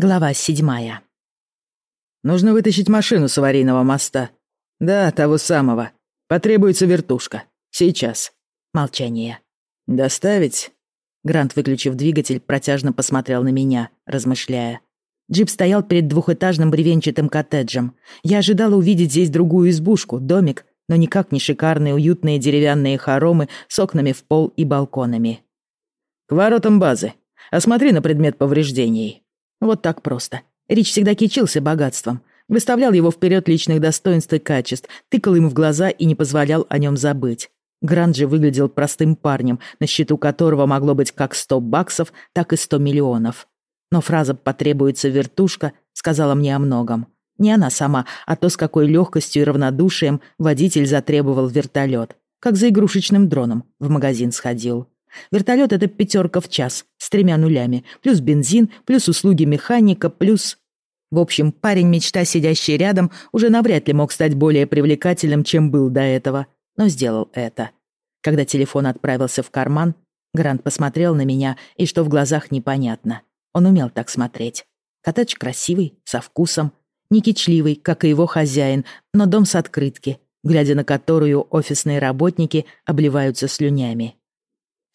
Глава седьмая. «Нужно вытащить машину с аварийного моста. Да, того самого. Потребуется вертушка. Сейчас». Молчание. «Доставить?» Грант, выключив двигатель, протяжно посмотрел на меня, размышляя. Джип стоял перед двухэтажным бревенчатым коттеджем. Я ожидала увидеть здесь другую избушку, домик, но никак не шикарные уютные деревянные хоромы с окнами в пол и балконами. «К воротам базы. Осмотри на предмет повреждений». Вот так просто. Рич всегда кичился богатством, выставлял его вперед личных достоинств и качеств, тыкал ему в глаза и не позволял о нем забыть. Грант же выглядел простым парнем, на счету которого могло быть как сто баксов, так и сто миллионов. Но фраза «потребуется вертушка» сказала мне о многом. Не она сама, а то, с какой легкостью и равнодушием водитель затребовал вертолет. Как за игрушечным дроном в магазин сходил. Вертолет — это пятерка в час, с тремя нулями, плюс бензин, плюс услуги механика, плюс... В общем, парень-мечта, сидящий рядом, уже навряд ли мог стать более привлекательным, чем был до этого, но сделал это. Когда телефон отправился в карман, Грант посмотрел на меня, и что в глазах непонятно. Он умел так смотреть. Коттедж красивый, со вкусом, не кичливый, как и его хозяин, но дом с открытки, глядя на которую офисные работники обливаются слюнями.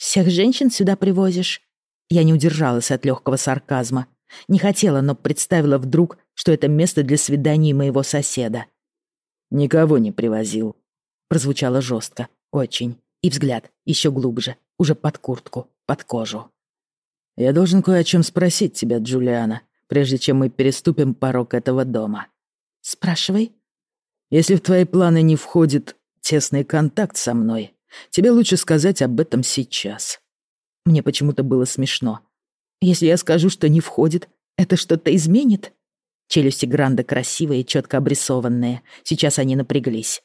«Всех женщин сюда привозишь?» Я не удержалась от легкого сарказма. Не хотела, но представила вдруг, что это место для свиданий моего соседа. «Никого не привозил», — прозвучало жестко, очень. И взгляд еще глубже, уже под куртку, под кожу. «Я должен кое о чем спросить тебя, Джулиана, прежде чем мы переступим порог этого дома». «Спрашивай». «Если в твои планы не входит тесный контакт со мной, Тебе лучше сказать об этом сейчас». Мне почему-то было смешно. Если я скажу, что не входит, это что-то изменит? Челюсти Гранда красивые четко обрисованные. Сейчас они напряглись.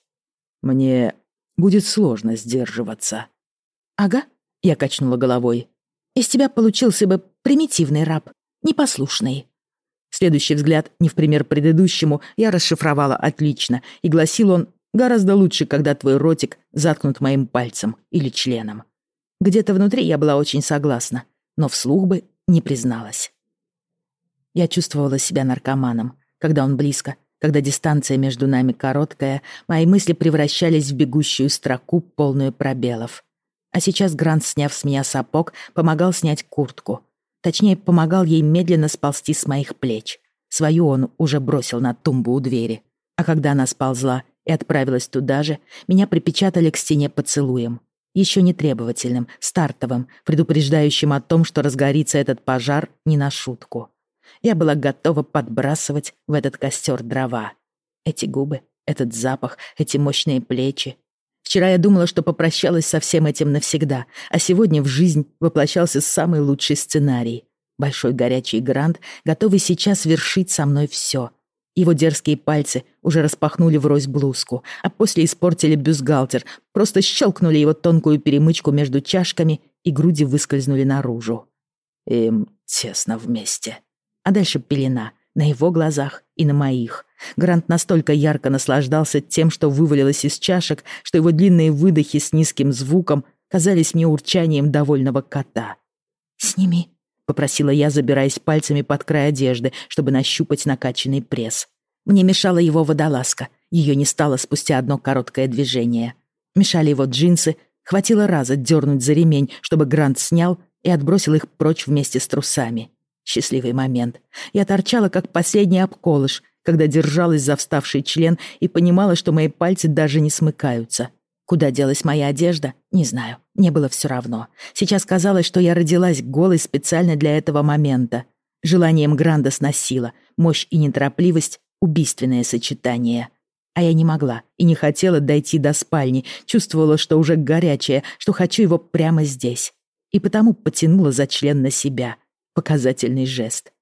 Мне будет сложно сдерживаться. Ага, я качнула головой. Из тебя получился бы примитивный раб, непослушный. Следующий взгляд, не в пример предыдущему, я расшифровала отлично, и гласил он Гораздо лучше, когда твой ротик заткнут моим пальцем или членом. Где-то внутри я была очень согласна, но вслух бы не призналась. Я чувствовала себя наркоманом, когда он близко, когда дистанция между нами короткая, мои мысли превращались в бегущую строку, полную пробелов. А сейчас Грант, сняв с меня сапог, помогал снять куртку. Точнее, помогал ей медленно сползти с моих плеч. Свою он уже бросил на тумбу у двери. А когда она сползла и отправилась туда же, меня припечатали к стене поцелуем. Еще не требовательным, стартовым, предупреждающим о том, что разгорится этот пожар не на шутку. Я была готова подбрасывать в этот костер дрова. Эти губы, этот запах, эти мощные плечи. Вчера я думала, что попрощалась со всем этим навсегда, а сегодня в жизнь воплощался самый лучший сценарий. Большой горячий грант, готовый сейчас вершить со мной все — его дерзкие пальцы уже распахнули врозь блузку, а после испортили бюстгальтер, просто щелкнули его тонкую перемычку между чашками и груди выскользнули наружу. Им тесно вместе. А дальше пелена на его глазах и на моих. Грант настолько ярко наслаждался тем, что вывалилось из чашек, что его длинные выдохи с низким звуком казались мне урчанием довольного кота. «Сними», попросила я, забираясь пальцами под край одежды, чтобы нащупать накачанный пресс. Мне мешала его водолазка. Ее не стало спустя одно короткое движение. Мешали его джинсы. Хватило раза дернуть за ремень, чтобы Грант снял и отбросил их прочь вместе с трусами. Счастливый момент. Я торчала, как последний обколыш, когда держалась за вставший член и понимала, что мои пальцы даже не смыкаются. Куда делась моя одежда? Не знаю. Мне было все равно. Сейчас казалось, что я родилась голой специально для этого момента. Желанием Гранда сносила. Мощь и неторопливость — убийственное сочетание. А я не могла и не хотела дойти до спальни. Чувствовала, что уже горячая, что хочу его прямо здесь. И потому потянула за член на себя. Показательный жест.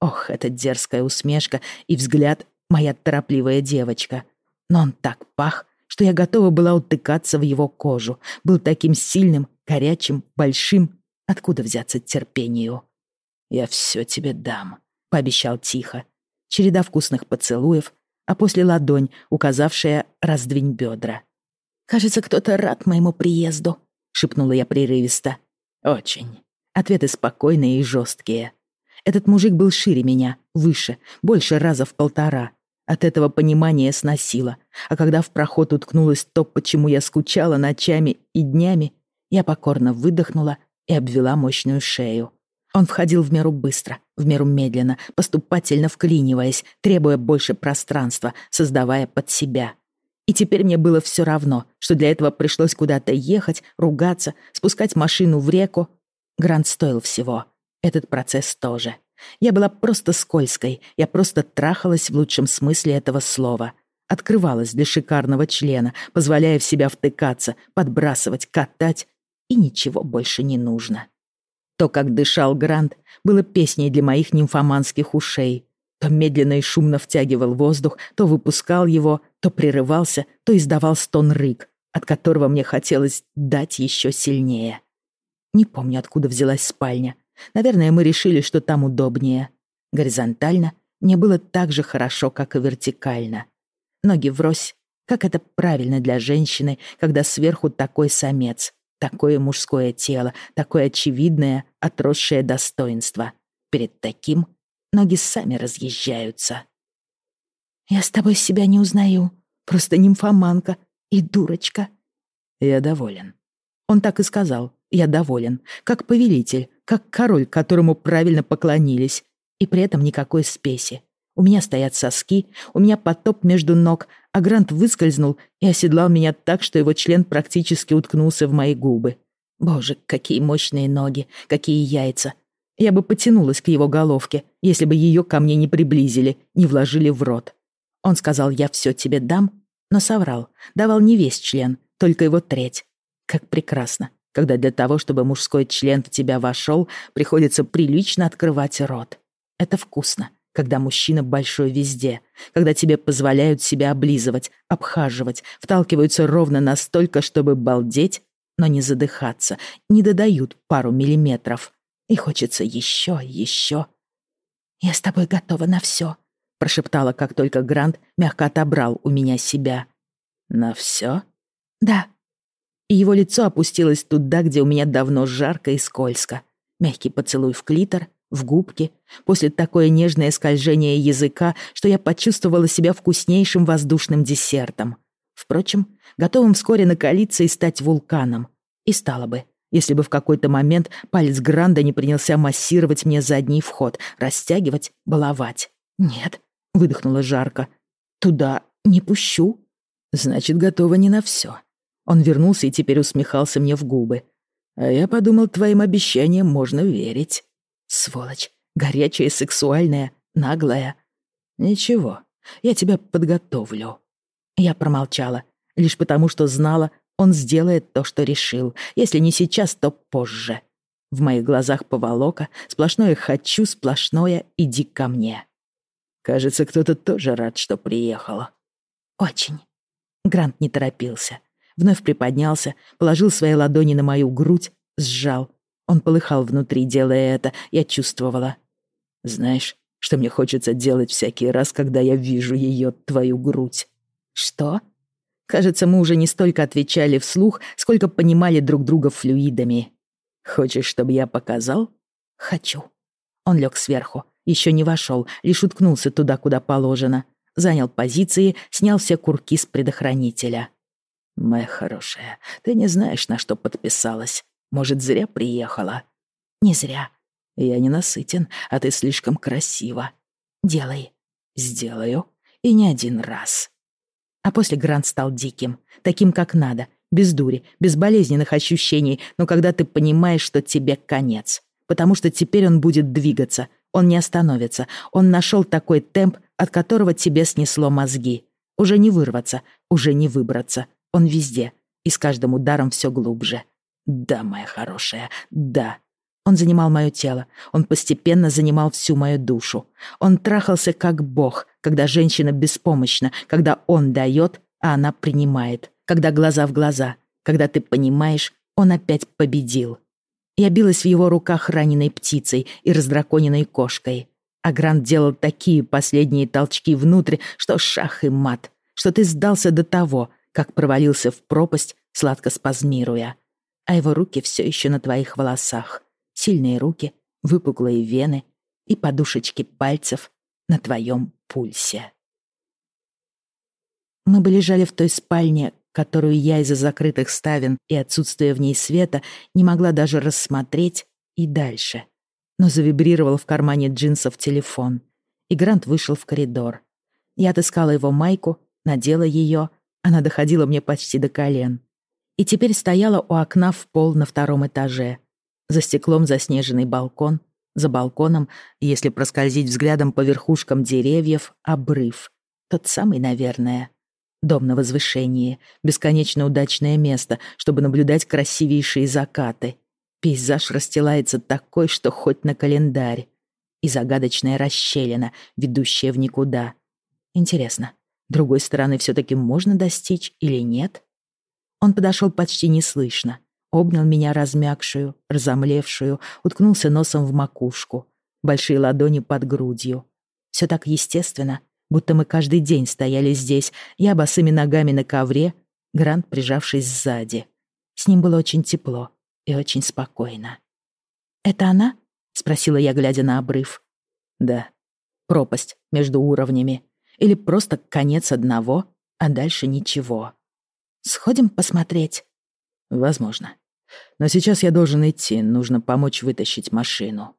Ох, эта дерзкая усмешка и взгляд «моя торопливая девочка». Но он так пах, что я готова была утыкаться в его кожу. Был таким сильным, горячим, большим. Откуда взяться терпению? «Я все тебе дам», — пообещал тихо. Череда вкусных поцелуев, а после ладонь, указавшая «раздвинь бедра». «Кажется, кто-то рад моему приезду», — шепнула я прерывисто. «Очень». Ответы спокойные и жесткие. Этот мужик был шире меня, выше, больше раза в полтора. От этого понимания сносило. А когда в проход уткнулось то, почему я скучала ночами и днями, я покорно выдохнула и обвела мощную шею. Он входил в меру быстро, в меру медленно, поступательно вклиниваясь, требуя больше пространства, создавая под себя. И теперь мне было все равно, что для этого пришлось куда-то ехать, ругаться, спускать машину в реку. Грант стоил всего. Этот процесс тоже. Я была просто скользкой, я просто трахалась в лучшем смысле этого слова. Открывалась для шикарного члена, позволяя в себя втыкаться, подбрасывать, катать, и ничего больше не нужно. То, как дышал Грант, было песней для моих нимфоманских ушей. То медленно и шумно втягивал воздух, то выпускал его, то прерывался, то издавал стон-рык, от которого мне хотелось дать еще сильнее. Не помню, откуда взялась спальня. Наверное, мы решили, что там удобнее. Горизонтально мне было так же хорошо, как и вертикально. Ноги врозь, как это правильно для женщины, когда сверху такой самец, такое мужское тело, такое очевидное, отросшее достоинство. Перед таким ноги сами разъезжаются. «Я с тобой себя не узнаю. Просто нимфоманка и дурочка». «Я доволен». Он так и сказал. «Я доволен. Как повелитель, как король, которому правильно поклонились, и при этом никакой спеси. У меня стоят соски, у меня потоп между ног, а Грант выскользнул и оседлал меня так, что его член практически уткнулся в мои губы. Боже, какие мощные ноги, какие яйца. Я бы потянулась к его головке, если бы ее ко мне не приблизили, не вложили в рот. Он сказал, я все тебе дам, но соврал. Давал не весь член, только его треть. Как прекрасно когда для того, чтобы мужской член в тебя вошел, приходится прилично открывать рот. Это вкусно, когда мужчина большой везде, когда тебе позволяют себя облизывать, обхаживать, вталкиваются ровно настолько, чтобы балдеть, но не задыхаться, не додают пару миллиметров. И хочется еще, еще. «Я с тобой готова на все», — прошептала, как только Грант мягко отобрал у меня себя. «На все?» «Да», и его лицо опустилось туда, где у меня давно жарко и скользко. Мягкий поцелуй в клитор, в губки, после такое нежное скольжение языка, что я почувствовала себя вкуснейшим воздушным десертом. Впрочем, готовым вскоре накалиться и стать вулканом. И стало бы, если бы в какой-то момент палец Гранда не принялся массировать мне задний вход, растягивать, баловать. «Нет», — выдохнула жарко, — «туда не пущу». «Значит, готова не на все. Он вернулся и теперь усмехался мне в губы. «А я подумал, твоим обещаниям можно верить». «Сволочь, горячая, сексуальная, наглая». «Ничего, я тебя подготовлю». Я промолчала, лишь потому что знала, он сделает то, что решил. Если не сейчас, то позже. В моих глазах поволока, сплошное «хочу», сплошное «иди ко мне». Кажется, кто-то тоже рад, что приехала. Очень. Грант не торопился вновь приподнялся, положил свои ладони на мою грудь, сжал. Он полыхал внутри, делая это, я чувствовала. «Знаешь, что мне хочется делать всякий раз, когда я вижу ее, твою грудь?» «Что?» Кажется, мы уже не столько отвечали вслух, сколько понимали друг друга флюидами. «Хочешь, чтобы я показал?» «Хочу». Он лег сверху, еще не вошел, лишь уткнулся туда, куда положено. Занял позиции, снял все курки с предохранителя. «Моя хорошая, ты не знаешь, на что подписалась. Может, зря приехала?» «Не зря». «Я не насытен, а ты слишком красива». «Делай». «Сделаю. И не один раз». А после Грант стал диким, таким, как надо, без дури, без болезненных ощущений, но когда ты понимаешь, что тебе конец. Потому что теперь он будет двигаться, он не остановится, он нашел такой темп, от которого тебе снесло мозги. Уже не вырваться, уже не выбраться, он везде, и с каждым ударом все глубже. Да, моя хорошая, да. Он занимал мое тело, он постепенно занимал всю мою душу. Он трахался как бог, когда женщина беспомощна, когда он дает, а она принимает, когда глаза в глаза, когда ты понимаешь, он опять победил. Я билась в его руках раненой птицей и раздраконенной кошкой. А Грант делал такие последние толчки внутрь, что шах и мат, что ты сдался до того, как провалился в пропасть, сладко спазмируя. А его руки все еще на твоих волосах. Сильные руки, выпуклые вены. и подушечки пальцев на твоем пульсе. Мы бы лежали в той спальне, которую я из-за закрытых ставен и отсутствия в ней света не могла даже рассмотреть и дальше. Но завибрировал в кармане джинсов телефон, и Грант вышел в коридор. Я отыскала его майку, надела ее, она доходила мне почти до колен. И теперь стояла у окна в пол на втором этаже. За стеклом заснеженный балкон, за балконом, если проскользить взглядом по верхушкам деревьев, обрыв. Тот самый, наверное. Дом на возвышении, бесконечно удачное место, чтобы наблюдать красивейшие закаты. Пейзаж расстилается такой, что хоть на календарь. И загадочная расщелина, ведущая в никуда. Интересно, другой стороны все-таки можно достичь или нет? Он подошел почти неслышно, обнял меня размякшую, разомлевшую, уткнулся носом в макушку, большие ладони под грудью. Все так естественно, будто мы каждый день стояли здесь, я босыми ногами на ковре, Грант прижавшись сзади. С ним было очень тепло и очень спокойно. «Это она?» — спросила я, глядя на обрыв. «Да. Пропасть между уровнями. Или просто конец одного, а дальше ничего. Сходим посмотреть?» «Возможно. Но сейчас я должен идти, нужно помочь вытащить машину».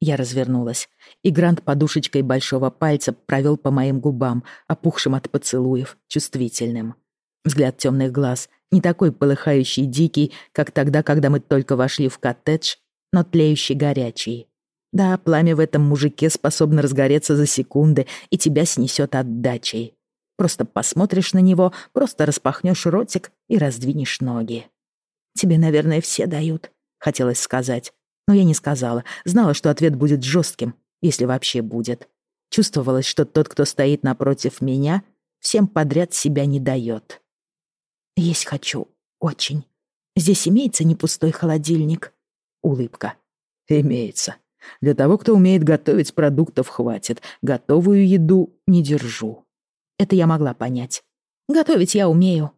Я развернулась, и Грант подушечкой большого пальца провел по моим губам, опухшим от поцелуев, чувствительным. Взгляд темных глаз, не такой полыхающий дикий, как тогда, когда мы только вошли в коттедж, но тлеющий горячий. Да, пламя в этом мужике способно разгореться за секунды, и тебя снесет отдачей. Просто посмотришь на него, просто распахнешь ротик и раздвинешь ноги. «Тебе, наверное, все дают», — хотелось сказать. Но я не сказала, знала, что ответ будет жестким, если вообще будет. Чувствовалось, что тот, кто стоит напротив меня, всем подряд себя не дает. «Есть хочу. Очень. Здесь имеется не пустой холодильник?» Улыбка. «Имеется. Для того, кто умеет готовить, продуктов хватит. Готовую еду не держу». Это я могла понять. Готовить я умею.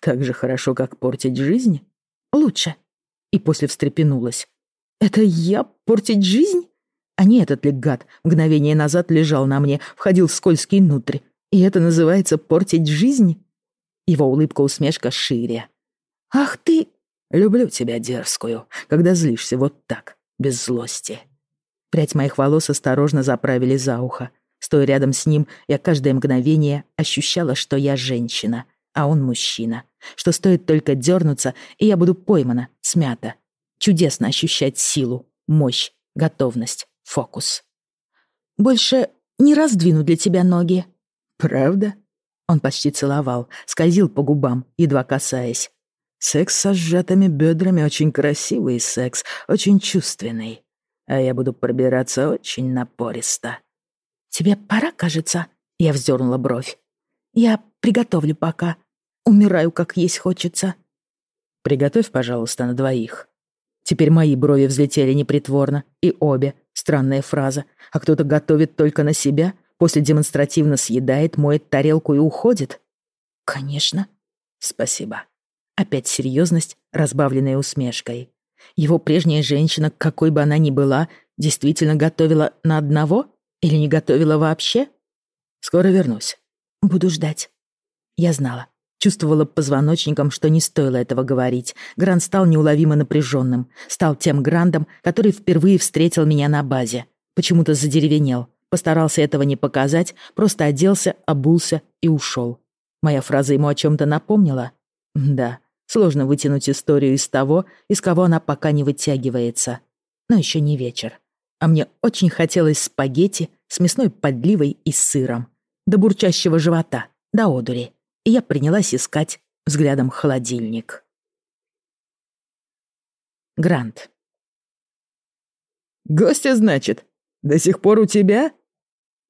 Так же хорошо, как портить жизнь? Лучше. И после встрепенулась. Это я портить жизнь? А не этот ли гад мгновение назад лежал на мне, входил в скользкий внутрь. И это называется портить жизнь? Его улыбка-усмешка шире. Ах ты... Люблю тебя дерзкую, когда злишься вот так, без злости. Прядь моих волос осторожно заправили за ухо. Стоя рядом с ним, я каждое мгновение ощущала, что я женщина, а он мужчина. Что стоит только дернуться, и я буду поймана, смята, Чудесно ощущать силу, мощь, готовность, фокус. «Больше не раздвину для тебя ноги». «Правда?» Он почти целовал, скользил по губам, едва касаясь. «Секс со сжатыми бедрами очень красивый секс, очень чувственный. А я буду пробираться очень напористо». «Тебе пора, кажется?» Я вздернула бровь. «Я приготовлю пока. Умираю, как есть хочется». «Приготовь, пожалуйста, на двоих». Теперь мои брови взлетели непритворно, и обе. Странная фраза. А кто-то готовит только на себя, после демонстративно съедает, моет тарелку и уходит? Конечно. Спасибо. Опять серьезность, разбавленная усмешкой. Его прежняя женщина, какой бы она ни была, действительно готовила на одного? Или не готовила вообще? Скоро вернусь. Буду ждать. Я знала. Чувствовала позвоночником, что не стоило этого говорить. Грант стал неуловимо напряженным. Стал тем Грандом, который впервые встретил меня на базе. Почему-то задеревенел. Постарался этого не показать, просто оделся, обулся и ушел. Моя фраза ему о чем-то напомнила? Да, сложно вытянуть историю из того, из кого она пока не вытягивается. Но еще не вечер. А мне очень хотелось спагетти с мясной подливой и сыром. До бурчащего живота, до одури и я принялась искать взглядом холодильник. Грант. «Гостя, значит? До сих пор у тебя?»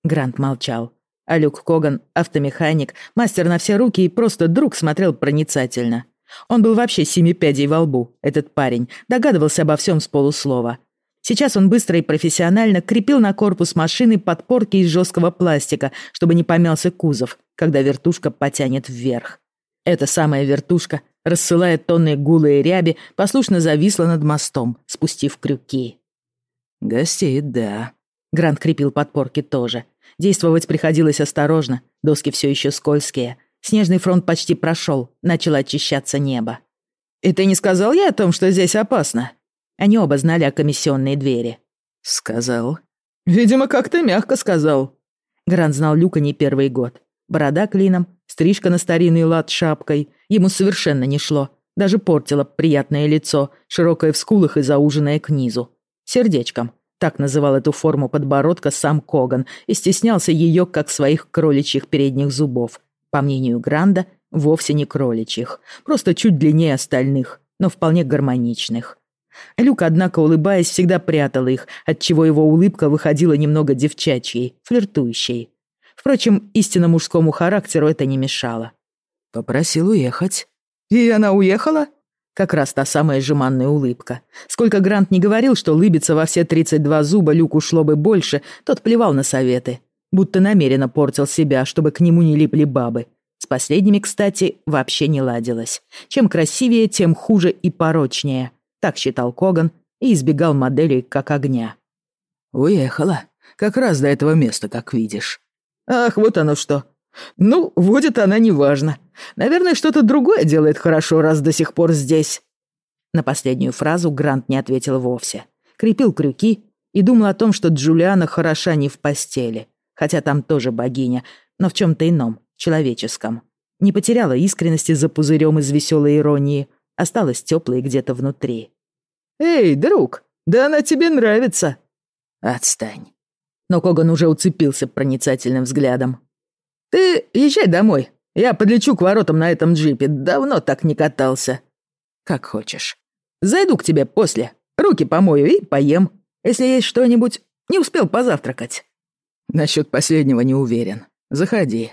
Грант молчал, а Люк Коган, автомеханик, мастер на все руки и просто друг смотрел проницательно. Он был вообще семи пядей во лбу, этот парень, догадывался обо всем с полуслова. Сейчас он быстро и профессионально крепил на корпус машины подпорки из жесткого пластика, чтобы не помялся кузов, когда вертушка потянет вверх. Эта самая вертушка, рассылая тонны гулы и ряби, послушно зависла над мостом, спустив крюки. «Гостей, да», Грант крепил подпорки тоже. Действовать приходилось осторожно, доски все еще скользкие. Снежный фронт почти прошел, начало очищаться небо. «И ты не сказал ей о том, что здесь опасно?» Они оба знали о комиссионной двери. «Сказал». «Видимо, как-то мягко сказал». Грант знал Люка не первый год. Борода клином, стрижка на старинный лад шапкой. Ему совершенно не шло. Даже портило приятное лицо, широкое в скулах и зауженное к низу. Сердечком. Так называл эту форму подбородка сам Коган и стеснялся ее, как своих кроличьих передних зубов. По мнению Гранда, вовсе не кроличьих. Просто чуть длиннее остальных, но вполне гармоничных. Люк, однако, улыбаясь, всегда прятал их, отчего его улыбка выходила немного девчачьей, флиртующей. Впрочем, истинно мужскому характеру это не мешало. «Попросил уехать». «И она уехала?» Как раз та самая жеманная улыбка. Сколько Грант не говорил, что улыбиться во все 32 зуба Люк ушло бы больше, тот плевал на советы. Будто намеренно портил себя, чтобы к нему не липли бабы. С последними, кстати, вообще не ладилось. Чем красивее, тем хуже и порочнее. Так считал Коган и избегал моделей как огня. «Уехала. Как раз до этого места, как видишь». «Ах, вот оно что. Ну, водит она неважно. Наверное, что-то другое делает хорошо, раз до сих пор здесь». На последнюю фразу Грант не ответил вовсе. Крепил крюки и думал о том, что Джулиана хороша не в постели, хотя там тоже богиня, но в чем-то ином, человеческом. Не потеряла искренности за пузырем из веселой иронии, осталась теплой где-то внутри. «Эй, друг, да она тебе нравится!» «Отстань!» Но Коган уже уцепился проницательным взглядом. «Ты езжай домой. Я подлечу к воротам на этом джипе. Давно так не катался». «Как хочешь. Зайду к тебе после. Руки помою и поем. Если есть что-нибудь, не успел позавтракать». «Насчет последнего не уверен. Заходи».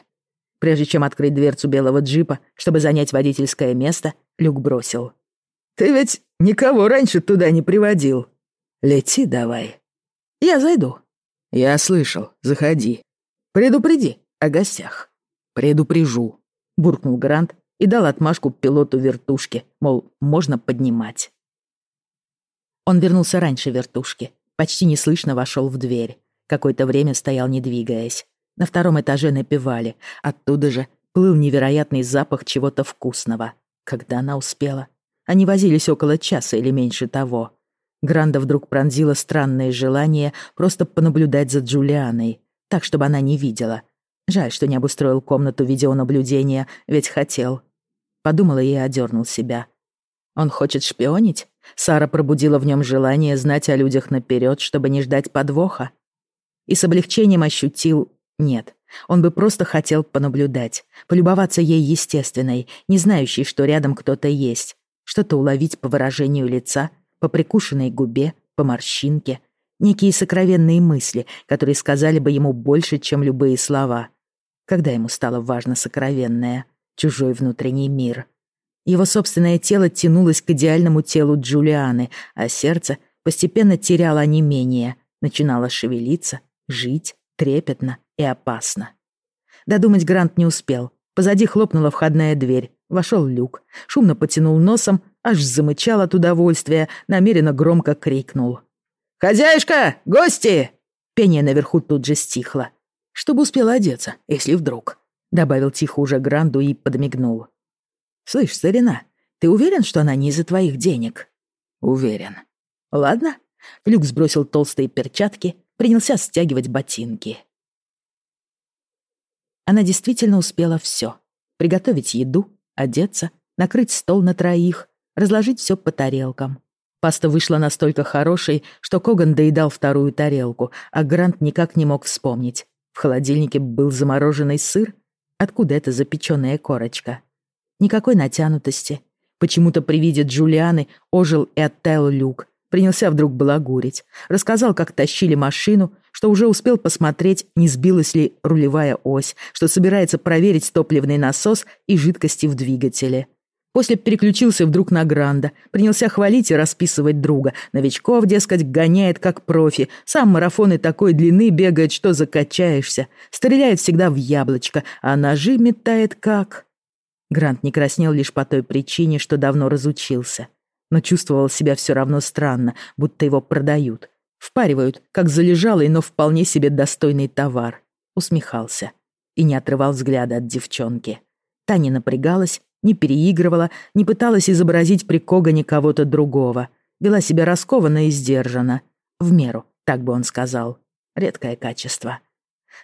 Прежде чем открыть дверцу белого джипа, чтобы занять водительское место, Люк бросил. «Ты ведь никого раньше туда не приводил. Лети давай». «Я зайду». «Я слышал. Заходи». «Предупреди о гостях». «Предупрежу», — буркнул Грант и дал отмашку пилоту вертушки, мол, можно поднимать. Он вернулся раньше вертушки, почти неслышно вошел в дверь. Какое-то время стоял, не двигаясь. На втором этаже напевали. Оттуда же плыл невероятный запах чего-то вкусного. Когда она успела? Они возились около часа или меньше того. Гранда вдруг пронзила странное желание просто понаблюдать за Джулианой, так, чтобы она не видела. Жаль, что не обустроил комнату видеонаблюдения, ведь хотел. Подумала и одернул себя. Он хочет шпионить? Сара пробудила в нем желание знать о людях наперед, чтобы не ждать подвоха. И с облегчением ощутил нет. Он бы просто хотел понаблюдать, полюбоваться ей естественной, не знающей, что рядом кто-то есть, что-то уловить по выражению лица, по прикушенной губе, по морщинке, некие сокровенные мысли, которые сказали бы ему больше, чем любые слова когда ему стало важно сокровенное, чужой внутренний мир. Его собственное тело тянулось к идеальному телу Джулианы, а сердце постепенно теряло онемение, начинало шевелиться, жить трепетно и опасно. Додумать Грант не успел. Позади хлопнула входная дверь. Вошел люк, шумно потянул носом, аж замычал от удовольствия, намеренно громко крикнул. «Хозяюшка! Гости!» Пение наверху тут же стихло чтобы успела одеться, если вдруг», — добавил тихо уже Гранду и подмигнул. «Слышь, старина, ты уверен, что она не из-за твоих денег?» «Уверен». «Ладно». Люк сбросил толстые перчатки, принялся стягивать ботинки. Она действительно успела все: Приготовить еду, одеться, накрыть стол на троих, разложить все по тарелкам. Паста вышла настолько хорошей, что Коган доедал вторую тарелку, а Грант никак не мог вспомнить, в холодильнике был замороженный сыр. Откуда эта запеченная корочка? Никакой натянутости. Почему-то при виде Джулианы ожил и оттаял люк. Принялся вдруг балагурить. Рассказал, как тащили машину, что уже успел посмотреть, не сбилась ли рулевая ось, что собирается проверить топливный насос и жидкости в двигателе. После переключился вдруг на Гранда, принялся хвалить и расписывать друга. Новичков, дескать, гоняет как профи. Сам марафоны такой длины бегает, что закачаешься. Стреляет всегда в яблочко, а ножи метает как... Грант не краснел лишь по той причине, что давно разучился. Но чувствовал себя все равно странно, будто его продают. Впаривают, как залежалый, но вполне себе достойный товар. Усмехался и не отрывал взгляда от девчонки. Та не напрягалась, не переигрывала, не пыталась изобразить при Когане кого-то другого. Вела себя раскованно и сдержанно. В меру, так бы он сказал. Редкое качество.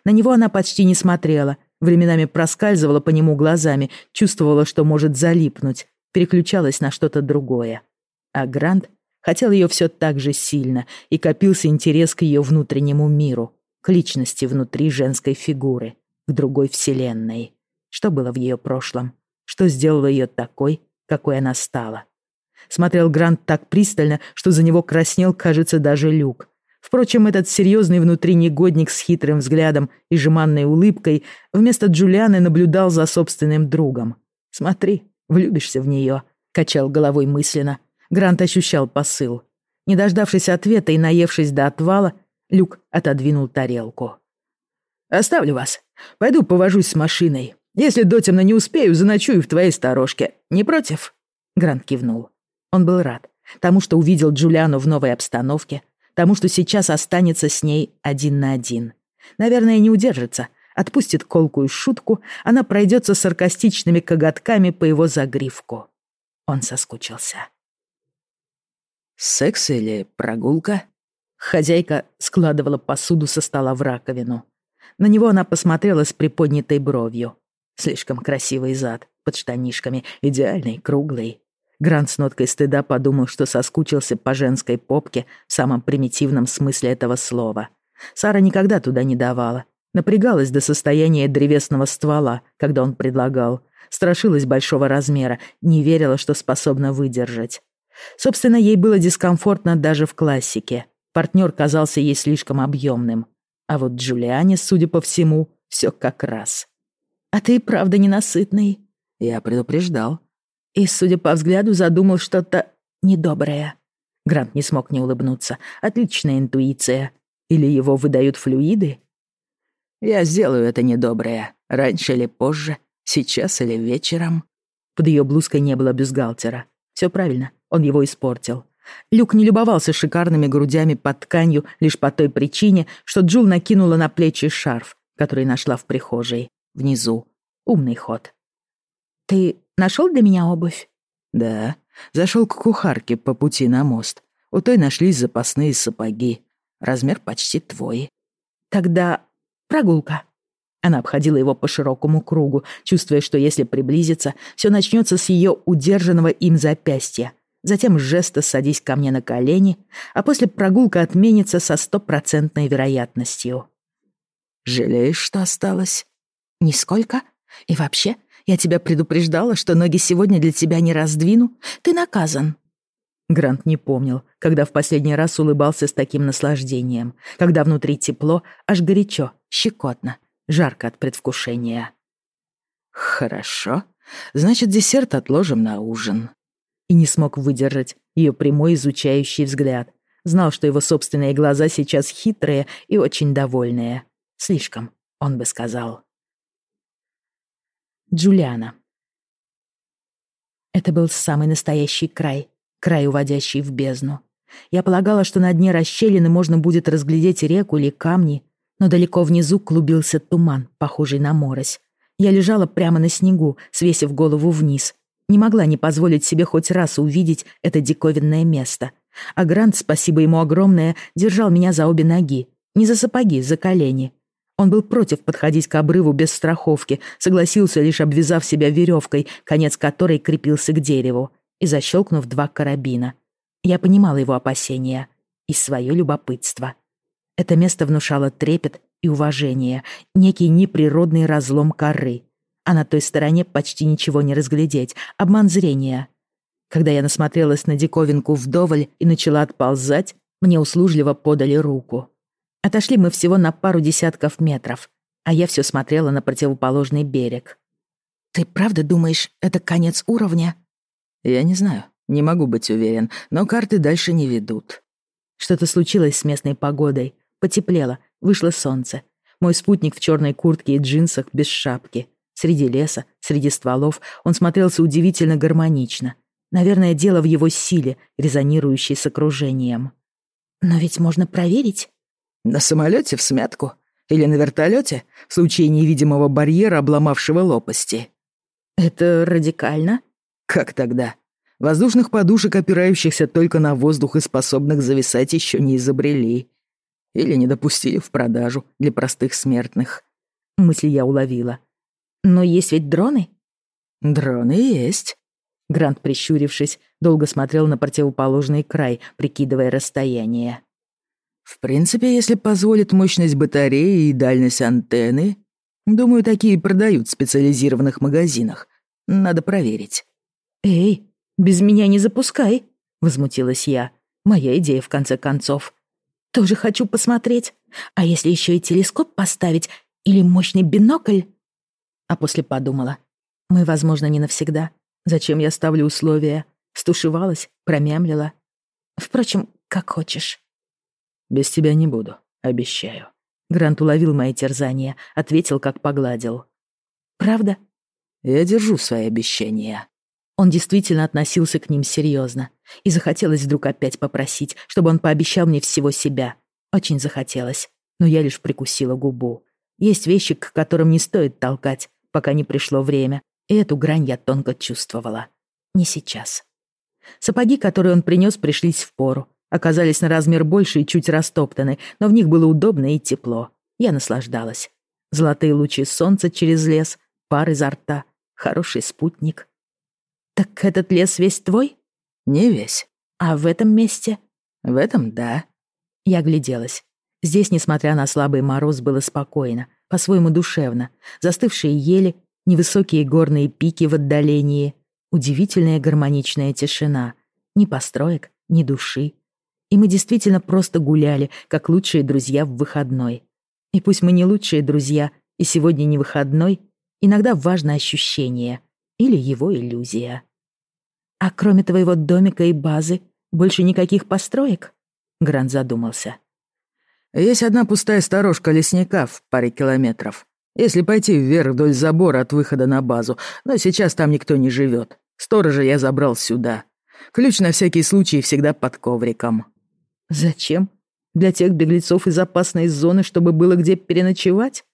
На него она почти не смотрела, временами проскальзывала по нему глазами, чувствовала, что может залипнуть, переключалась на что-то другое. А Грант хотел ее все так же сильно, и копился интерес к ее внутреннему миру, к личности внутри женской фигуры, к другой вселенной. Что было в ее прошлом? Что сделало ее такой, какой она стала? Смотрел Грант так пристально, что за него краснел, кажется, даже Люк. Впрочем, этот серьезный внутри негодник с хитрым взглядом и жеманной улыбкой вместо Джулианы наблюдал за собственным другом. «Смотри, влюбишься в нее», — качал головой мысленно. Грант ощущал посыл. Не дождавшись ответа и наевшись до отвала, Люк отодвинул тарелку. «Оставлю вас. Пойду повожусь с машиной. Если дотемно не успею, заночую в твоей сторожке. Не против?» Грант кивнул. Он был рад тому, что увидел Джулиану в новой обстановке, тому, что сейчас останется с ней один на один. Наверное, не удержится, отпустит колкую шутку, она пройдется саркастичными коготками по его загривку. Он соскучился. «Секс или прогулка?» Хозяйка складывала посуду со стола в раковину. На него она посмотрела с приподнятой бровью. Слишком красивый зад, под штанишками, идеальный, круглый. Грант с ноткой стыда подумал, что соскучился по женской попке в самом примитивном смысле этого слова. Сара никогда туда не давала. Напрягалась до состояния древесного ствола, когда он предлагал. Страшилась большого размера, не верила, что способна выдержать. Собственно, ей было дискомфортно даже в классике. Партнер казался ей слишком объемным. А вот Джулиане, судя по всему, все как раз. «А ты правда ненасытный?» Я предупреждал. И, судя по взгляду, задумал что-то недоброе. Грант не смог не улыбнуться. Отличная интуиция. Или его выдают флюиды? Я сделаю это недоброе. Раньше или позже. Сейчас или вечером. Под ее блузкой не было бюстгальтера. Все правильно, он его испортил. Люк не любовался шикарными грудями под тканью лишь по той причине, что Джул накинула на плечи шарф, который нашла в прихожей, внизу. Умный ход. «Ты Нашел для меня обувь?» «Да. Зашел к кухарке по пути на мост. У той нашлись запасные сапоги. Размер почти твой». «Тогда прогулка». Она обходила его по широкому кругу, чувствуя, что если приблизиться, все начнется с ее удержанного им запястья. Затем жеста «садись ко мне на колени», а после прогулка отменится со стопроцентной вероятностью. «Жалеешь, что осталось?» «Нисколько. И вообще, я тебя предупреждала, что ноги сегодня для тебя не раздвину. Ты наказан». Грант не помнил, когда в последний раз улыбался с таким наслаждением, когда внутри тепло, аж горячо, щекотно, жарко от предвкушения. «Хорошо. Значит, десерт отложим на ужин». И не смог выдержать ее прямой изучающий взгляд. Знал, что его собственные глаза сейчас хитрые и очень довольные. Слишком, он бы сказал. Джулиана. Это был самый настоящий край, край, уводящий в бездну. Я полагала, что на дне расщелины можно будет разглядеть реку или камни, но далеко внизу клубился туман, похожий на морось. Я лежала прямо на снегу, свесив голову вниз. Не могла не позволить себе хоть раз увидеть это диковинное место. А Грант, спасибо ему огромное, держал меня за обе ноги. Не за сапоги, за колени. Он был против подходить к обрыву без страховки, согласился, лишь обвязав себя веревкой, конец которой крепился к дереву, и защелкнув два карабина. Я понимала его опасения и свое любопытство. Это место внушало трепет и уважение, некий неприродный разлом коры. А на той стороне почти ничего не разглядеть, обман зрения. Когда я насмотрелась на диковинку вдоволь и начала отползать, мне услужливо подали руку. Отошли мы всего на пару десятков метров, а я все смотрела на противоположный берег. «Ты правда думаешь, это конец уровня?» «Я не знаю, не могу быть уверен, но карты дальше не ведут». Что-то случилось с местной погодой. Потеплело, вышло солнце. Мой спутник в черной куртке и джинсах без шапки. Среди леса, среди стволов он смотрелся удивительно гармонично. Наверное, дело в его силе, резонирующей с окружением. Но ведь можно проверить. На самолете в смятку? Или на вертолете в случае невидимого барьера, обломавшего лопасти? Это радикально. Как тогда? Воздушных подушек, опирающихся только на воздух и способных зависать, еще не изобрели. Или не допустили в продажу для простых смертных. Мысль я уловила. Но есть ведь дроны? Дроны есть. Грант, прищурившись, долго смотрел на противоположный край, прикидывая расстояние. В принципе, если позволит мощность батареи и дальность антенны, думаю, такие продают в специализированных магазинах. Надо проверить. Эй, без меня не запускай, возмутилась я. Моя идея, в конце концов. Тоже хочу посмотреть. А если еще и телескоп поставить или мощный бинокль? А после подумала. Мы, возможно, не навсегда. Зачем я ставлю условия? Стушевалась, промямлила. Впрочем, как хочешь. Без тебя не буду, обещаю. Грант уловил мои терзания, ответил, как погладил. Правда? Я держу свои обещания. Он действительно относился к ним серьезно. И захотелось вдруг опять попросить, чтобы он пообещал мне всего себя. Очень захотелось. Но я лишь прикусила губу. Есть вещи, к которым не стоит толкать, пока не пришло время. И эту грань я тонко чувствовала. Не сейчас. Сапоги, которые он принес, пришлись в пору оказались на размер больше и чуть растоптаны, но в них было удобно и тепло. Я наслаждалась. Золотые лучи солнца через лес, пар изо рта, хороший спутник. «Так этот лес весь твой?» «Не весь». «А в этом месте?» «В этом — да». Я гляделась. Здесь, несмотря на слабый мороз, было спокойно, по-своему душевно. Застывшие ели, невысокие горные пики в отдалении, удивительная гармоничная тишина. Ни построек, ни души, и мы действительно просто гуляли, как лучшие друзья в выходной. И пусть мы не лучшие друзья, и сегодня не выходной, иногда важно ощущение или его иллюзия. «А кроме твоего домика и базы, больше никаких построек?» Грант задумался. «Есть одна пустая сторожка лесника в паре километров. Если пойти вверх вдоль забора от выхода на базу, но сейчас там никто не живет. Сторожа я забрал сюда. Ключ на всякий случай всегда под ковриком». Зачем? Для тех беглецов из опасной зоны, чтобы было где переночевать?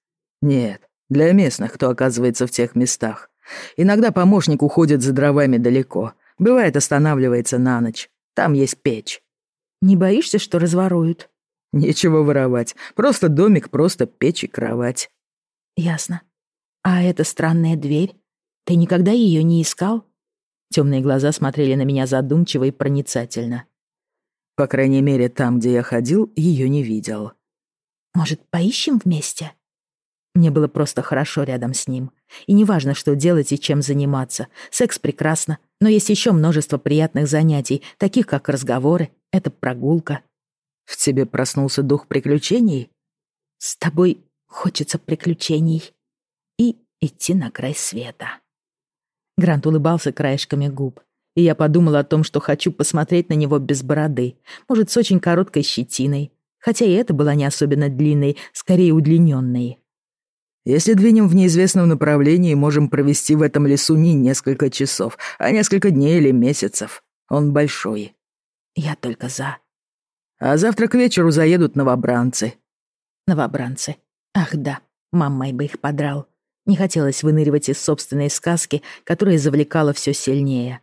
Нет, для местных, кто оказывается в тех местах. Иногда помощник уходит за дровами далеко. Бывает, останавливается на ночь. Там есть печь. Не боишься, что разворуют? Нечего воровать. Просто домик, просто печь и кровать. Ясно. А эта странная дверь? Ты никогда ее не искал? Темные глаза смотрели на меня задумчиво и проницательно. По крайней мере, там, где я ходил, ее не видел. Может, поищем вместе? Мне было просто хорошо рядом с ним. И неважно, что делать и чем заниматься. Секс прекрасно, но есть еще множество приятных занятий, таких как разговоры, это прогулка. В тебе проснулся дух приключений? С тобой хочется приключений. И идти на край света. Грант улыбался краешками губ и я подумала о том, что хочу посмотреть на него без бороды, может, с очень короткой щетиной, хотя и это была не особенно длинной, скорее удлиненной. Если двинем в неизвестном направлении, можем провести в этом лесу не несколько часов, а несколько дней или месяцев. Он большой. Я только за. А завтра к вечеру заедут новобранцы. Новобранцы. Ах да, мамой бы их подрал. Не хотелось выныривать из собственной сказки, которая завлекала все сильнее.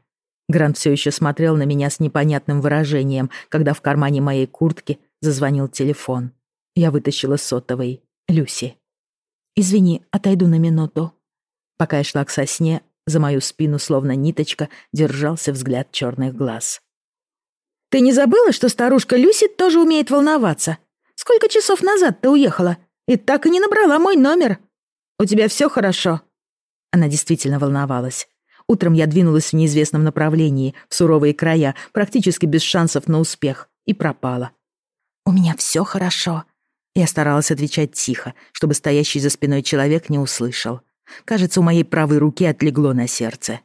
Грант все еще смотрел на меня с непонятным выражением, когда в кармане моей куртки зазвонил телефон. Я вытащила сотовый. Люси. «Извини, отойду на минуту». Пока я шла к сосне, за мою спину, словно ниточка, держался взгляд черных глаз. «Ты не забыла, что старушка Люси тоже умеет волноваться? Сколько часов назад ты уехала? И так и не набрала мой номер. У тебя все хорошо?» Она действительно волновалась. Утром я двинулась в неизвестном направлении, в суровые края, практически без шансов на успех, и пропала. «У меня все хорошо». Я старалась отвечать тихо, чтобы стоящий за спиной человек не услышал. Кажется, у моей правой руки отлегло на сердце.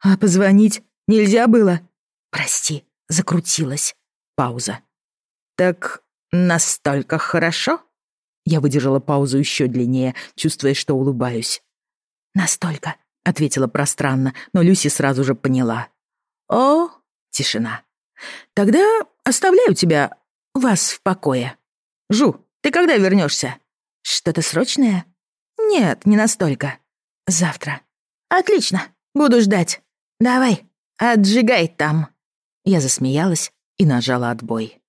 «А позвонить нельзя было?» «Прости, закрутилась». Пауза. «Так настолько хорошо?» Я выдержала паузу еще длиннее, чувствуя, что улыбаюсь. «Настолько, ответила пространно, но Люси сразу же поняла. «О!» — тишина. «Тогда оставляю тебя вас в покое. Жу, ты когда вернешься? Что-то срочное? Нет, не настолько. Завтра. Отлично, буду ждать. Давай, отжигай там. Я засмеялась и нажала отбой.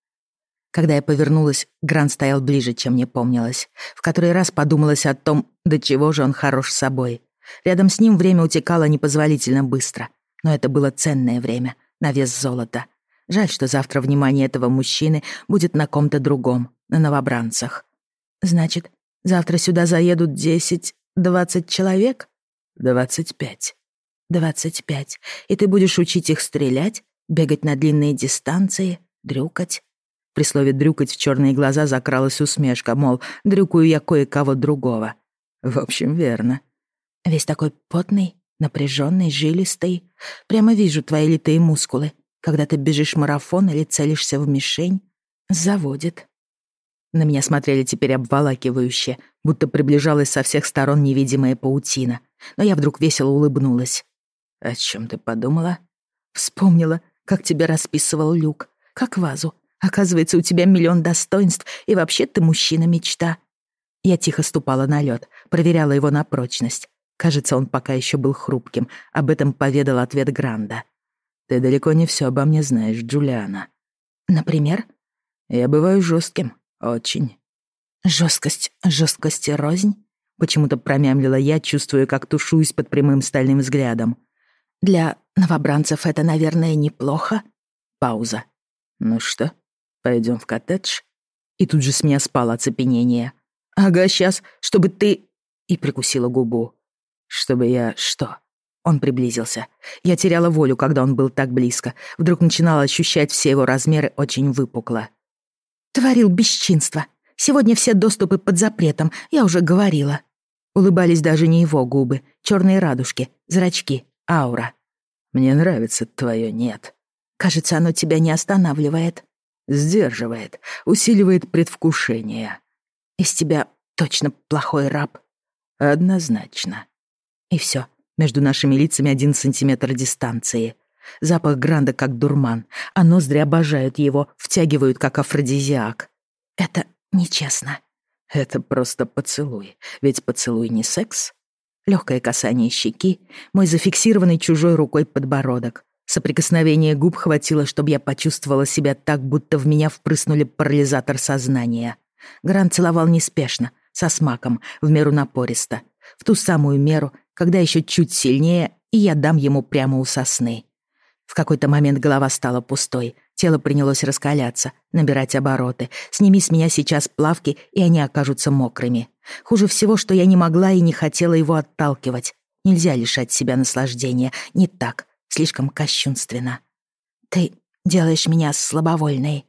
Когда я повернулась, Грант стоял ближе, чем мне помнилось. В который раз подумалось о том, до чего же он хорош собой. Рядом с ним время утекало непозволительно быстро. Но это было ценное время, на вес золота. Жаль, что завтра внимание этого мужчины будет на ком-то другом, на новобранцах. Значит, завтра сюда заедут десять, двадцать человек? Двадцать пять. Двадцать пять. И ты будешь учить их стрелять, бегать на длинные дистанции, дрюкать? При слове «дрюкать» в черные глаза закралась усмешка, мол, дрюкаю я кое-кого другого. В общем, верно. Весь такой потный, напряженный, жилистый. Прямо вижу твои литые мускулы, когда ты бежишь марафон или целишься в мишень. Заводит. На меня смотрели теперь обволакивающе, будто приближалась со всех сторон невидимая паутина. Но я вдруг весело улыбнулась. «О чем ты подумала?» «Вспомнила, как тебя расписывал Люк. Как вазу, Оказывается, у тебя миллион достоинств, и вообще ты мужчина-мечта». Я тихо ступала на лед, проверяла его на прочность. Кажется, он пока еще был хрупким. Об этом поведал ответ Гранда. «Ты далеко не все обо мне знаешь, Джулиана». «Например?» «Я бываю жестким, очень». Жесткость, жесткость и рознь?» Почему-то промямлила я, чувствуя, как тушуюсь под прямым стальным взглядом. «Для новобранцев это, наверное, неплохо?» Пауза. «Ну что, Пойдем в коттедж?» И тут же с меня спало оцепенение. «Ага, сейчас, чтобы ты...» И прикусила губу. «Чтобы я что?» Он приблизился. Я теряла волю, когда он был так близко. Вдруг начинала ощущать все его размеры очень выпукло. «Творил бесчинство. Сегодня все доступы под запретом, я уже говорила». Улыбались даже не его губы, черные радужки, зрачки, аура. «Мне нравится твое «нет». Кажется, оно тебя не останавливает. Сдерживает, усиливает предвкушение. Из тебя точно плохой раб. Однозначно. И все. Между нашими лицами один сантиметр дистанции. Запах Гранда как дурман, а ноздри обожают его, втягивают как афродизиак. Это нечестно. Это просто поцелуй. Ведь поцелуй не секс. Легкое касание щеки, мой зафиксированный чужой рукой подбородок, Соприкосновение губ хватило, чтобы я почувствовала себя так, будто в меня впрыснули парализатор сознания. Грант целовал неспешно, со смаком, в меру напористо. В ту самую меру, когда еще чуть сильнее, и я дам ему прямо у сосны. В какой-то момент голова стала пустой, тело принялось раскаляться, набирать обороты. Сними с меня сейчас плавки, и они окажутся мокрыми. Хуже всего, что я не могла и не хотела его отталкивать. Нельзя лишать себя наслаждения, не так, слишком кощунственно. Ты делаешь меня слабовольной.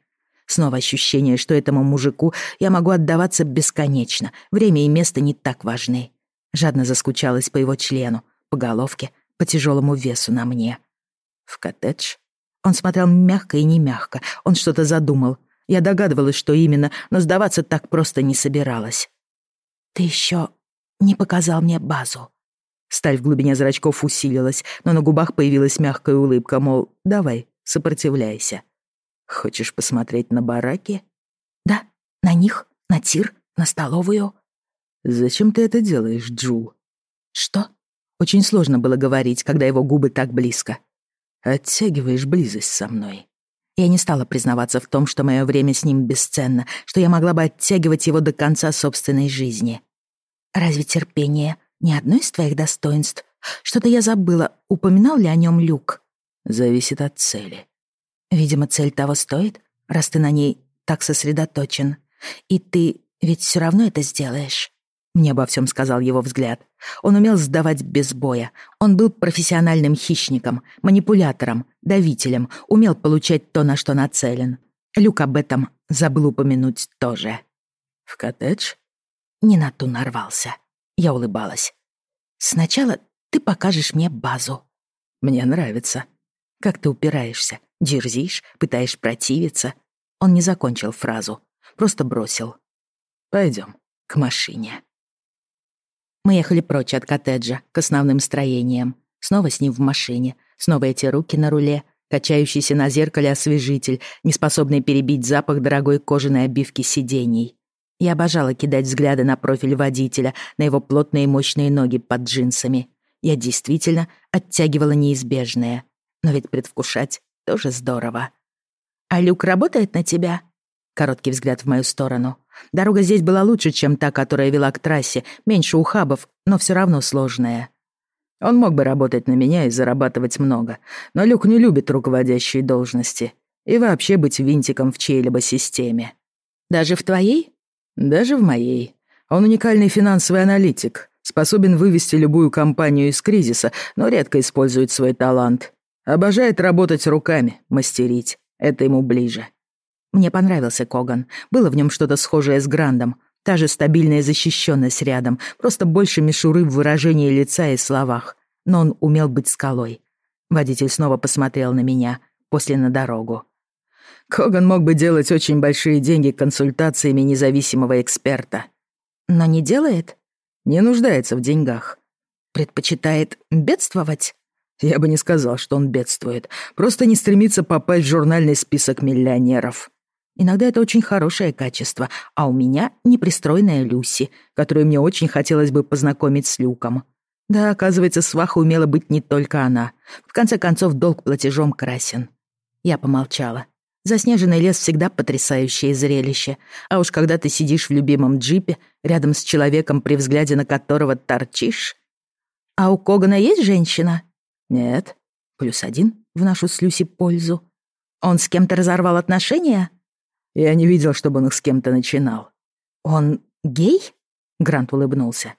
Снова ощущение, что этому мужику я могу отдаваться бесконечно. Время и место не так важны. Жадно заскучалась по его члену, по головке, по тяжелому весу на мне. В коттедж? Он смотрел мягко и не мягко. Он что-то задумал. Я догадывалась, что именно, но сдаваться так просто не собиралась. «Ты еще не показал мне базу», Сталь в глубине зрачков усилилась, но на губах появилась мягкая улыбка, мол, давай, сопротивляйся. Хочешь посмотреть на бараки? Да, на них, на тир, на столовую. Зачем ты это делаешь, Джул? Что? Очень сложно было говорить, когда его губы так близко. Оттягиваешь близость со мной. Я не стала признаваться в том, что мое время с ним бесценно, что я могла бы оттягивать его до конца собственной жизни. Разве терпение ни одно из твоих достоинств. Что-то я забыла, упоминал ли о нем Люк? Зависит от цели. Видимо, цель того стоит, раз ты на ней так сосредоточен. И ты ведь все равно это сделаешь. Мне обо всем сказал его взгляд. Он умел сдавать без боя. Он был профессиональным хищником, манипулятором, давителем, умел получать то, на что нацелен. Люк об этом забыл упомянуть тоже. В коттедж? Не на ту нарвался. Я улыбалась. «Сначала ты покажешь мне базу». «Мне нравится». «Как ты упираешься, дерзишь, пытаешь противиться». Он не закончил фразу, просто бросил. Пойдем к машине». Мы ехали прочь от коттеджа, к основным строениям. Снова с ним в машине, снова эти руки на руле, качающийся на зеркале освежитель, неспособный перебить запах дорогой кожаной обивки сидений. Я обожала кидать взгляды на профиль водителя, на его плотные мощные ноги под джинсами. Я действительно оттягивала неизбежное. Но ведь предвкушать тоже здорово. «А Люк работает на тебя?» Короткий взгляд в мою сторону. Дорога здесь была лучше, чем та, которая вела к трассе, меньше ухабов, но все равно сложная. Он мог бы работать на меня и зарабатывать много, но Люк не любит руководящие должности и вообще быть винтиком в чьей-либо системе. Даже в твоей? Даже в моей. Он уникальный финансовый аналитик, способен вывести любую компанию из кризиса, но редко использует свой талант. Обожает работать руками, мастерить. Это ему ближе. Мне понравился Коган. Было в нем что-то схожее с Грандом. Та же стабильная защищенность рядом, просто больше мишуры в выражении лица и словах. Но он умел быть скалой. Водитель снова посмотрел на меня, после на дорогу. Коган мог бы делать очень большие деньги консультациями независимого эксперта. Но не делает? Не нуждается в деньгах. Предпочитает бедствовать? Я бы не сказал, что он бедствует. Просто не стремится попасть в журнальный список миллионеров. Иногда это очень хорошее качество, а у меня непристроенная Люси, которую мне очень хотелось бы познакомить с Люком. Да, оказывается, сваха умела быть не только она. В конце концов, долг платежом красен. Я помолчала. Заснеженный лес всегда потрясающее зрелище. А уж когда ты сидишь в любимом джипе, рядом с человеком, при взгляде на которого торчишь. А у Когана есть женщина? Нет. Плюс один в нашу с Люси пользу. Он с кем-то разорвал отношения? Я не видел, чтобы он их с кем-то начинал. Он гей? Грант улыбнулся.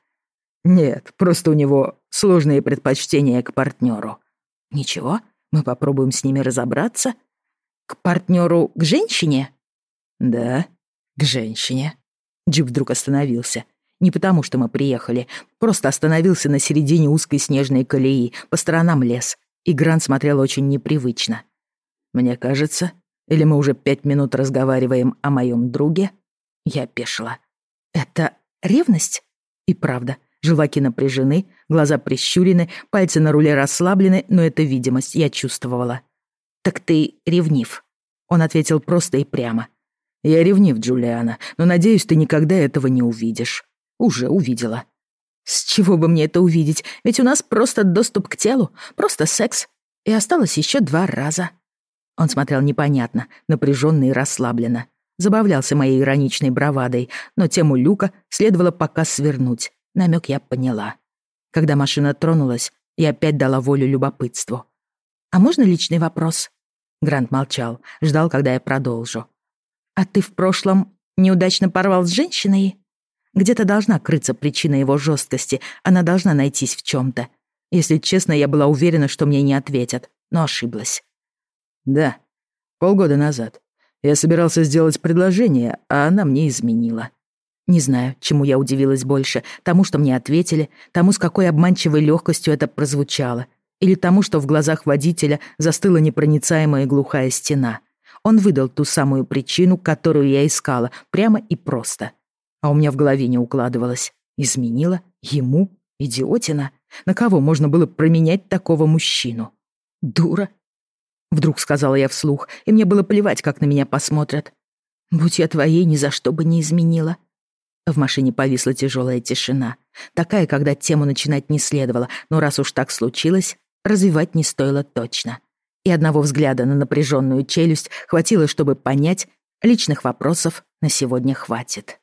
Нет, просто у него сложные предпочтения к партнеру. Ничего, мы попробуем с ними разобраться. К партнеру, к женщине? Да, к женщине. Джип вдруг остановился. Не потому, что мы приехали, просто остановился на середине узкой снежной колеи, по сторонам лес, и Грант смотрел очень непривычно. «Мне кажется, или мы уже пять минут разговариваем о моем друге?» Я пешила. «Это ревность?» И правда, желваки напряжены, глаза прищурены, пальцы на руле расслаблены, но это видимость, я чувствовала. «Так ты ревнив?» Он ответил просто и прямо. «Я ревнив, Джулиана, но надеюсь, ты никогда этого не увидишь». Уже увидела. С чего бы мне это увидеть? Ведь у нас просто доступ к телу, просто секс. И осталось еще два раза. Он смотрел непонятно, напряженно и расслабленно. Забавлялся моей ироничной бравадой, но тему люка следовало пока свернуть. Намек я поняла. Когда машина тронулась, я опять дала волю любопытству. «А можно личный вопрос?» Грант молчал, ждал, когда я продолжу. «А ты в прошлом неудачно порвал с женщиной?» Где-то должна крыться причина его жесткости, она должна найтись в чем-то. Если честно, я была уверена, что мне не ответят, но ошиблась. Да, полгода назад. Я собирался сделать предложение, а она мне изменила. Не знаю, чему я удивилась больше, тому, что мне ответили, тому, с какой обманчивой легкостью это прозвучало, или тому, что в глазах водителя застыла непроницаемая глухая стена. Он выдал ту самую причину, которую я искала, прямо и просто — а у меня в голове не укладывалось. Изменила? Ему? Идиотина? На кого можно было променять такого мужчину? Дура. Вдруг сказала я вслух, и мне было плевать, как на меня посмотрят. Будь я твоей, ни за что бы не изменила. В машине повисла тяжелая тишина. Такая, когда тему начинать не следовало, но раз уж так случилось, развивать не стоило точно. И одного взгляда на напряженную челюсть хватило, чтобы понять, личных вопросов на сегодня хватит.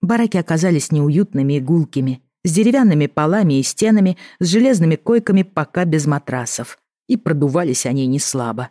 Бараки оказались неуютными и гулкими, с деревянными полами и стенами, с железными койками пока без матрасов. И продувались они не слабо.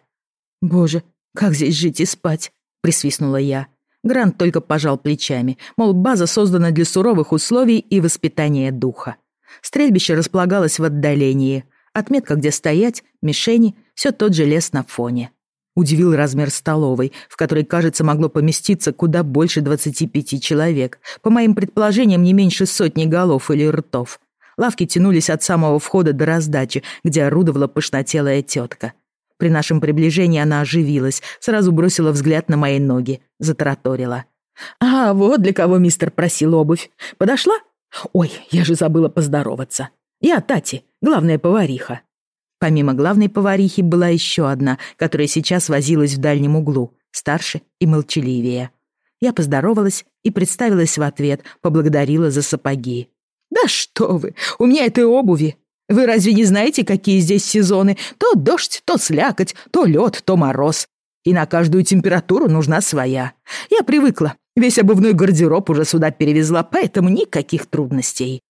«Боже, как здесь жить и спать?» — присвистнула я. Грант только пожал плечами, мол, база создана для суровых условий и воспитания духа. Стрельбище располагалось в отдалении. Отметка, где стоять, мишени, все тот же лес на фоне. Удивил размер столовой, в которой, кажется, могло поместиться куда больше 25 человек. По моим предположениям, не меньше сотни голов или ртов. Лавки тянулись от самого входа до раздачи, где орудовала пышнотелая тетка. При нашем приближении она оживилась, сразу бросила взгляд на мои ноги, затараторила. «А, вот для кого мистер просил обувь. Подошла? Ой, я же забыла поздороваться. Я Тати, главная повариха». Помимо главной поварихи была еще одна, которая сейчас возилась в дальнем углу, старше и молчаливее. Я поздоровалась и представилась в ответ, поблагодарила за сапоги. «Да что вы! У меня этой обуви! Вы разве не знаете, какие здесь сезоны? То дождь, то слякоть, то лед, то мороз. И на каждую температуру нужна своя. Я привыкла. Весь обувной гардероб уже сюда перевезла, поэтому никаких трудностей.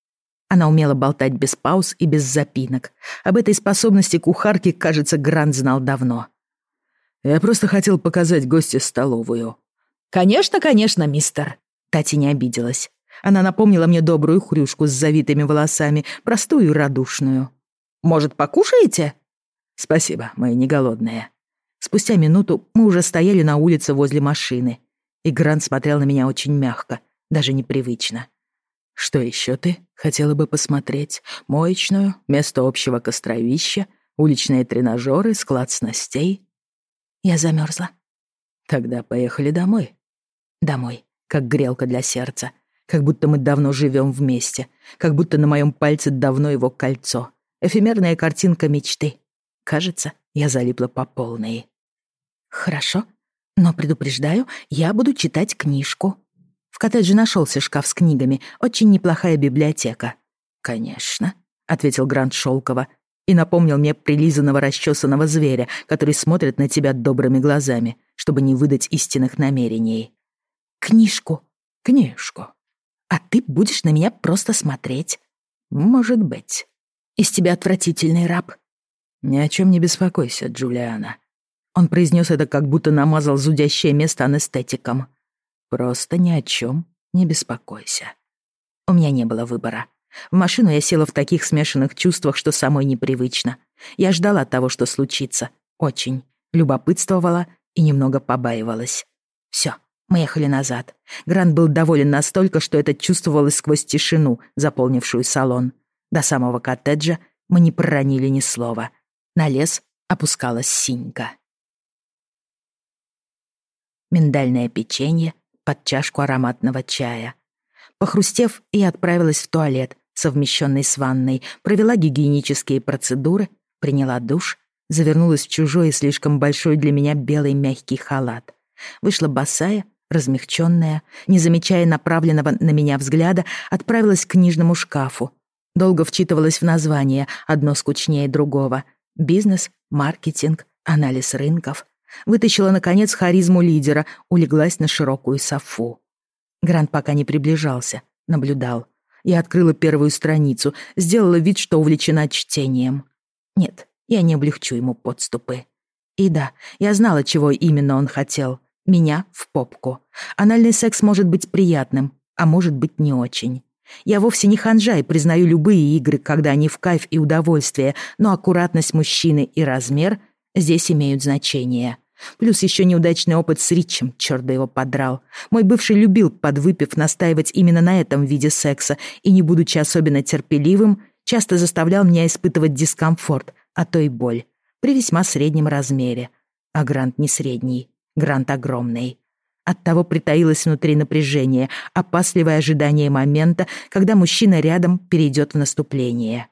Она умела болтать без пауз и без запинок. Об этой способности кухарки, кажется, Грант знал давно. «Я просто хотел показать гостя столовую». «Конечно, конечно, мистер». Тати не обиделась. Она напомнила мне добрую хрюшку с завитыми волосами, простую и радушную. «Может, покушаете?» «Спасибо, мы не голодные». Спустя минуту мы уже стояли на улице возле машины, и Грант смотрел на меня очень мягко, даже непривычно. «Что еще ты хотела бы посмотреть? Моечную, место общего костровища, уличные тренажеры, склад снастей?» Я замерзла. «Тогда поехали домой». «Домой, как грелка для сердца. Как будто мы давно живем вместе. Как будто на моем пальце давно его кольцо. Эфемерная картинка мечты. Кажется, я залипла по полной. Хорошо, но предупреждаю, я буду читать книжку. В коттедже нашелся шкаф с книгами, очень неплохая библиотека. Конечно, ответил Грант Шелкова и напомнил мне прилизанного расчесанного зверя, который смотрит на тебя добрыми глазами, чтобы не выдать истинных намерений. Книжку. Книжку. А ты будешь на меня просто смотреть? Может быть. Из тебя отвратительный раб. Ни о чем не беспокойся, Джулиана. Он произнес это, как будто намазал зудящее место анестетиком. Просто ни о чем не беспокойся. У меня не было выбора. В машину я села в таких смешанных чувствах, что самой непривычно. Я ждала того, что случится. Очень. Любопытствовала и немного побаивалась. Все, мы ехали назад. Грант был доволен настолько, что это чувствовалось сквозь тишину, заполнившую салон. До самого коттеджа мы не проронили ни слова. На лес опускалась синька. Миндальное печенье под чашку ароматного чая. Похрустев, я отправилась в туалет, совмещенный с ванной, провела гигиенические процедуры, приняла душ, завернулась в чужой и слишком большой для меня белый мягкий халат. Вышла босая, размягченная, не замечая направленного на меня взгляда, отправилась к книжному шкафу. Долго вчитывалась в название, одно скучнее другого. Бизнес, маркетинг, анализ рынков. Вытащила, наконец, харизму лидера, улеглась на широкую софу. Грант пока не приближался, наблюдал. Я открыла первую страницу, сделала вид, что увлечена чтением. Нет, я не облегчу ему подступы. И да, я знала, чего именно он хотел. Меня в попку. Анальный секс может быть приятным, а может быть не очень. Я вовсе не ханжа и признаю любые игры, когда они в кайф и удовольствие, но аккуратность мужчины и размер здесь имеют значение. Плюс еще неудачный опыт с Ричем, черт да его подрал. Мой бывший любил, подвыпив, настаивать именно на этом виде секса и, не будучи особенно терпеливым, часто заставлял меня испытывать дискомфорт, а то и боль, при весьма среднем размере. А Грант не средний. Грант огромный. Оттого притаилось внутри напряжение, опасливое ожидание момента, когда мужчина рядом перейдет в наступление.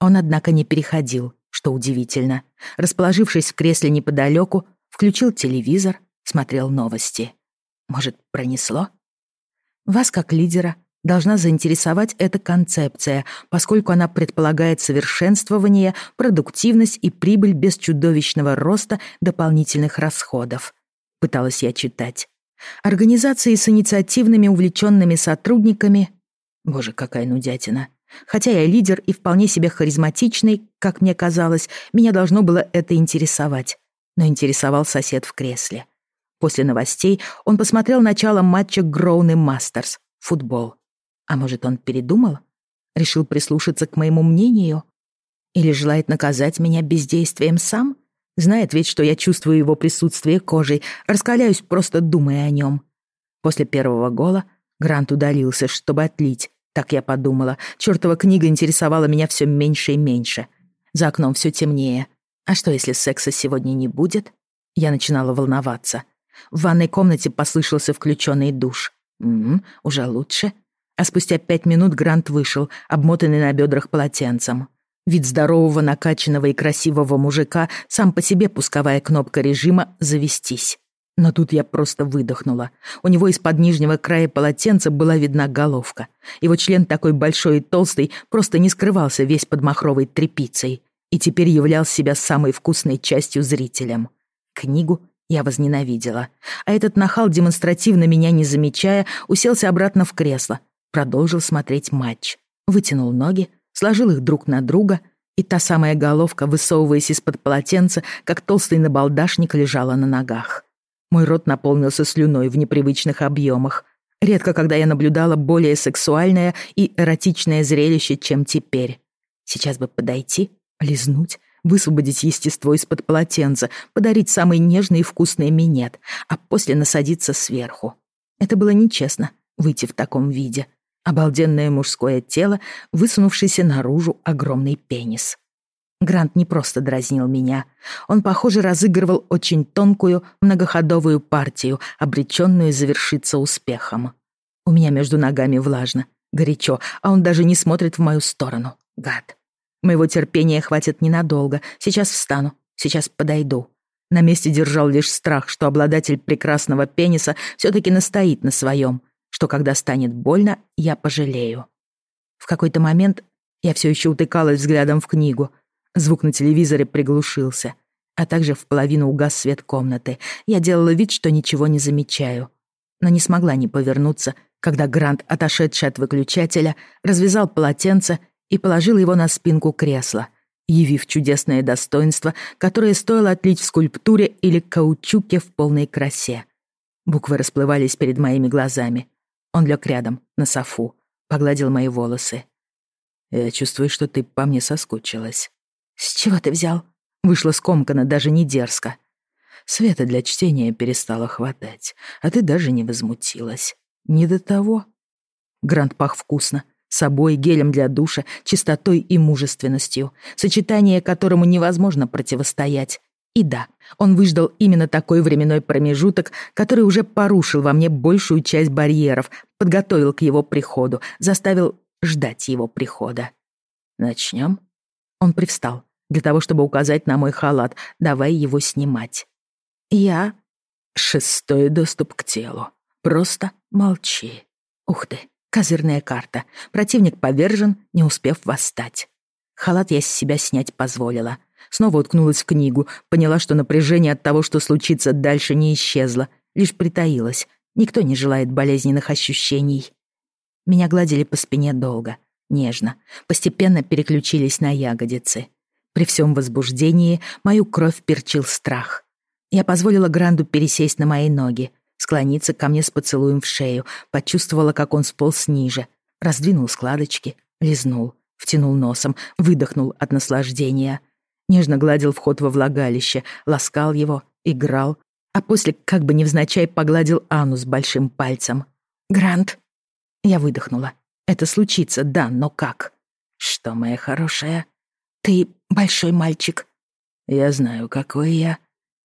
Он, однако, не переходил, что удивительно. Расположившись в кресле неподалеку, включил телевизор, смотрел новости. Может, пронесло? Вас, как лидера, должна заинтересовать эта концепция, поскольку она предполагает совершенствование, продуктивность и прибыль без чудовищного роста дополнительных расходов пыталась я читать. Организации с инициативными увлеченными сотрудниками... Боже, какая нудятина. Хотя я лидер и вполне себе харизматичный, как мне казалось, меня должно было это интересовать. Но интересовал сосед в кресле. После новостей он посмотрел начало матча Гроуны Мастерс, футбол. А может, он передумал? Решил прислушаться к моему мнению? Или желает наказать меня бездействием сам? Знает ведь, что я чувствую его присутствие кожей, раскаляюсь, просто думая о нем. После первого гола Грант удалился, чтобы отлить. Так я подумала. Чёртова книга интересовала меня все меньше и меньше. За окном все темнее. А что, если секса сегодня не будет? Я начинала волноваться. В ванной комнате послышался включенный душ. Угу, уже лучше. А спустя пять минут Грант вышел, обмотанный на бедрах полотенцем. Вид здорового, накачанного и красивого мужика сам по себе пусковая кнопка режима «Завестись». Но тут я просто выдохнула. У него из-под нижнего края полотенца была видна головка. Его член такой большой и толстый просто не скрывался весь под махровой тряпицей и теперь являл себя самой вкусной частью зрителям. Книгу я возненавидела. А этот нахал, демонстративно меня не замечая, уселся обратно в кресло, продолжил смотреть матч. Вытянул ноги, сложил их друг на друга, и та самая головка, высовываясь из-под полотенца, как толстый набалдашник, лежала на ногах. Мой рот наполнился слюной в непривычных объемах. Редко, когда я наблюдала более сексуальное и эротичное зрелище, чем теперь. Сейчас бы подойти, лизнуть, высвободить естество из-под полотенца, подарить самый нежный и вкусный минет, а после насадиться сверху. Это было нечестно, выйти в таком виде. Обалденное мужское тело, высунувшийся наружу огромный пенис. Грант не просто дразнил меня. Он, похоже, разыгрывал очень тонкую, многоходовую партию, обреченную завершиться успехом. У меня между ногами влажно, горячо, а он даже не смотрит в мою сторону. Гад. Моего терпения хватит ненадолго. Сейчас встану, сейчас подойду. На месте держал лишь страх, что обладатель прекрасного пениса все-таки настоит на своем, что когда станет больно, я пожалею. В какой-то момент я все еще утыкалась взглядом в книгу, Звук на телевизоре приглушился, а также в половину угас свет комнаты. Я делала вид, что ничего не замечаю. Но не смогла не повернуться, когда Грант, отошедший от выключателя, развязал полотенце и положил его на спинку кресла, явив чудесное достоинство, которое стоило отлить в скульптуре или каучуке в полной красе. Буквы расплывались перед моими глазами. Он лег рядом, на софу, погладил мои волосы. «Я чувствую, что ты по мне соскучилась». «С чего ты взял?» Вышло скомканно, даже не дерзко. Света для чтения перестало хватать, а ты даже не возмутилась. Не до того. Грант пах вкусно. Собой, гелем для душа, чистотой и мужественностью, сочетание которому невозможно противостоять. И да, он выждал именно такой временной промежуток, который уже порушил во мне большую часть барьеров, подготовил к его приходу, заставил ждать его прихода. Начнем? Он привстал для того, чтобы указать на мой халат, давай его снимать. Я... Шестой доступ к телу. Просто молчи. Ух ты, козырная карта. Противник повержен, не успев восстать. Халат я с себя снять позволила. Снова уткнулась в книгу, поняла, что напряжение от того, что случится дальше, не исчезло, лишь притаилось. Никто не желает болезненных ощущений. Меня гладили по спине долго, нежно, постепенно переключились на ягодицы. При всем возбуждении мою кровь перчил страх. Я позволила Гранду пересесть на мои ноги, склониться ко мне с поцелуем в шею, почувствовала, как он сполз ниже, раздвинул складочки, лизнул, втянул носом, выдохнул от наслаждения. Нежно гладил вход во влагалище, ласкал его, играл, а после как бы невзначай погладил анус большим пальцем. «Грант!» Я выдохнула. «Это случится, да, но как?» «Что, моя хорошая?» «Ты большой мальчик». «Я знаю, какой я».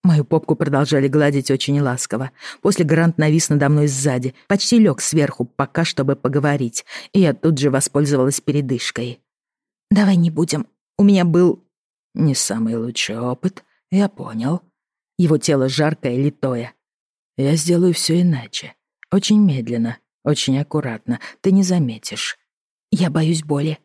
Мою попку продолжали гладить очень ласково. После Грант навис надо мной сзади, почти лег сверху, пока чтобы поговорить, и я тут же воспользовалась передышкой. «Давай не будем. У меня был...» «Не самый лучший опыт, я понял». Его тело жаркое, литое. «Я сделаю все иначе. Очень медленно, очень аккуратно. Ты не заметишь». «Я боюсь боли»,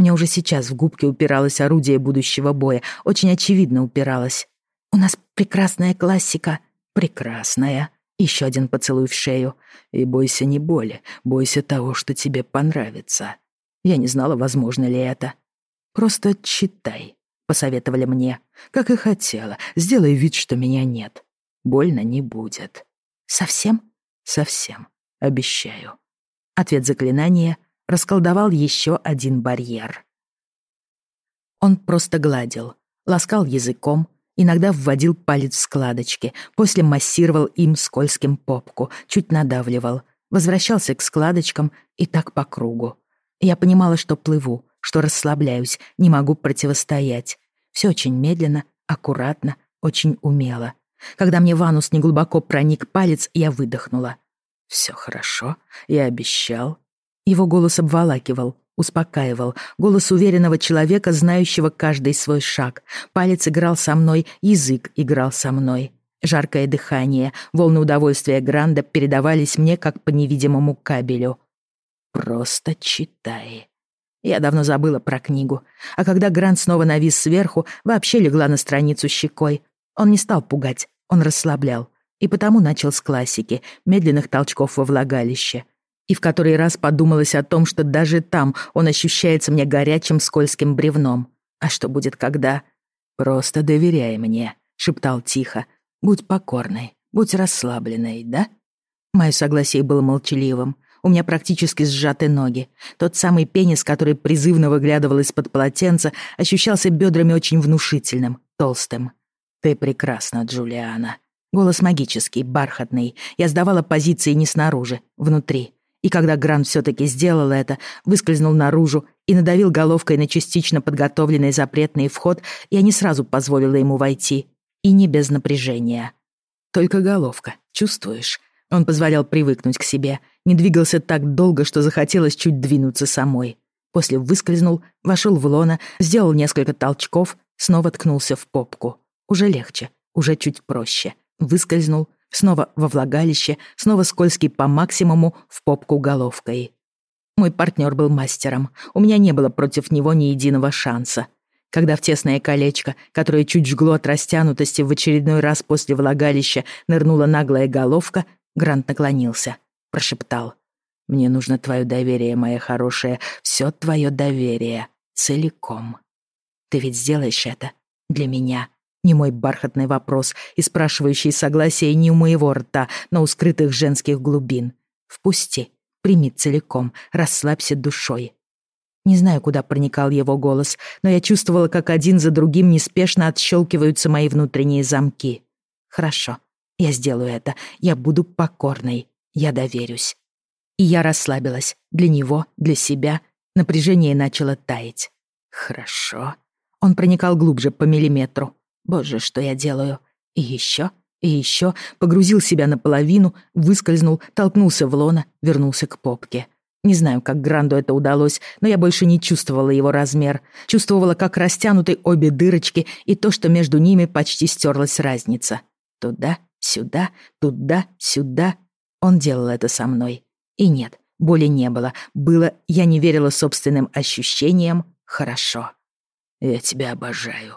мне уже сейчас в губке упиралось орудие будущего боя. Очень очевидно упиралось. «У нас прекрасная классика». «Прекрасная». Еще один поцелуй в шею. «И бойся не боли, бойся того, что тебе понравится». Я не знала, возможно ли это. «Просто читай», — посоветовали мне. «Как и хотела. Сделай вид, что меня нет. Больно не будет». «Совсем?» «Совсем. Обещаю». Ответ заклинания — расколдовал еще один барьер. Он просто гладил, ласкал языком, иногда вводил палец в складочки, после массировал им скользким попку, чуть надавливал, возвращался к складочкам и так по кругу. Я понимала, что плыву, что расслабляюсь, не могу противостоять. Все очень медленно, аккуратно, очень умело. Когда мне в анус неглубоко проник палец, я выдохнула. «Все хорошо, я обещал, его голос обволакивал, Успокаивал. Голос уверенного человека, знающего каждый свой шаг. Палец играл со мной, язык играл со мной. Жаркое дыхание, волны удовольствия Гранда передавались мне, как по невидимому кабелю. «Просто читай». Я давно забыла про книгу, а когда Грант снова навис сверху, вообще легла на страницу щекой. Он не стал пугать, он расслаблял. И потому начал с классики, медленных толчков во влагалище. И в который раз подумалось о том, что даже там он ощущается мне горячим скользким бревном. А что будет когда? «Просто доверяй мне», — шептал тихо, Будь покорной, будь расслабленной, да? Мое согласие было молчаливым. У меня практически сжаты ноги. Тот самый пенис, который призывно выглядывал из-под полотенца, ощущался бедрами очень внушительным, толстым. «Ты прекрасна, Джулиана». Голос магический, бархатный. Я сдавала позиции не снаружи, внутри. И когда Грант все-таки сделал это, выскользнул наружу и надавил головкой на частично подготовленный запретный вход, я не сразу позволила ему войти и не без напряжения. Только головка, чувствуешь? Он позволял привыкнуть к себе, не двигался так долго, что захотелось чуть двинуться самой. После выскользнул, вошел в лона, сделал несколько толчков, снова ткнулся в попку. Уже легче, уже чуть проще. Выскользнул, снова во влагалище, снова скользкий по максимуму в попку головкой. Мой партнер был мастером. У меня не было против него ни единого шанса когда в тесное колечко, которое чуть жгло от растянутости в очередной раз после влагалища, нырнула наглая головка, Грант наклонился, прошептал. «Мне нужно твое доверие, моя хорошая, все твое доверие, целиком. Ты ведь сделаешь это для меня?» Не мой бархатный вопрос и спрашивающий согласие не у моего рта, но у скрытых женских глубин. Впусти, прими целиком, расслабься душой. Не знаю, куда проникал его голос, но я чувствовала, как один за другим неспешно отщелкиваются мои внутренние замки. Хорошо, я сделаю это. Я буду покорной. Я доверюсь. И я расслабилась. Для него, для себя. Напряжение начало таять. Хорошо. Он проникал глубже по миллиметру. Боже, что я делаю? И еще, и еще. Погрузил себя наполовину, выскользнул, толкнулся в лона, вернулся к попке. Не знаю, как Гранду это удалось, но я больше не чувствовала его размер. Чувствовала, как растянуты обе дырочки и то, что между ними почти стерлась разница. Туда, сюда, туда, сюда. Он делал это со мной. И нет, боли не было. Было, я не верила собственным ощущениям, хорошо. Я тебя обожаю.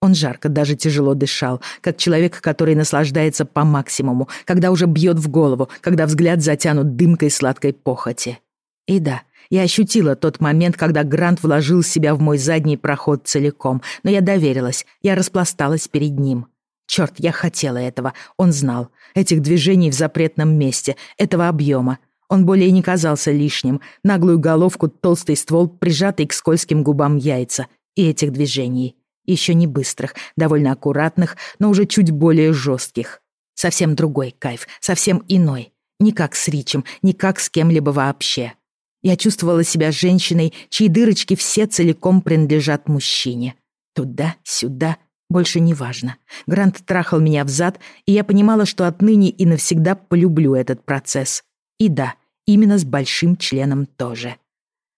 Он жарко, даже тяжело дышал, как человек, который наслаждается по максимуму, когда уже бьет в голову, когда взгляд затянут дымкой сладкой похоти. И да, я ощутила тот момент, когда Грант вложил себя в мой задний проход целиком, но я доверилась, я распласталась перед ним. Черт, я хотела этого, он знал. Этих движений в запретном месте, этого объема. Он более не казался лишним. Наглую головку, толстый ствол, прижатый к скользким губам яйца. И этих движений. Еще не быстрых, довольно аккуратных, но уже чуть более жестких. Совсем другой кайф, совсем иной. Не как с Ричем, не как с кем-либо вообще. Я чувствовала себя женщиной, чьи дырочки все целиком принадлежат мужчине. Туда, сюда, больше не важно. Грант трахал меня в зад, и я понимала, что отныне и навсегда полюблю этот процесс. И да, именно с большим членом тоже.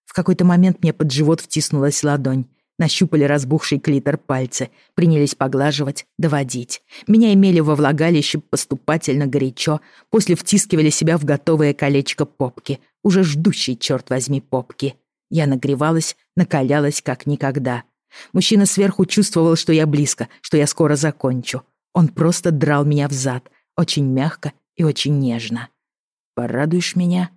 В какой-то момент мне под живот втиснулась ладонь. Нащупали разбухший клитор пальцы, принялись поглаживать, доводить. Меня имели во влагалище поступательно горячо, после втискивали себя в готовое колечко попки, уже ждущей, черт возьми, попки. Я нагревалась, накалялась как никогда. Мужчина сверху чувствовал, что я близко, что я скоро закончу. Он просто драл меня в зад, очень мягко и очень нежно. «Порадуешь меня?»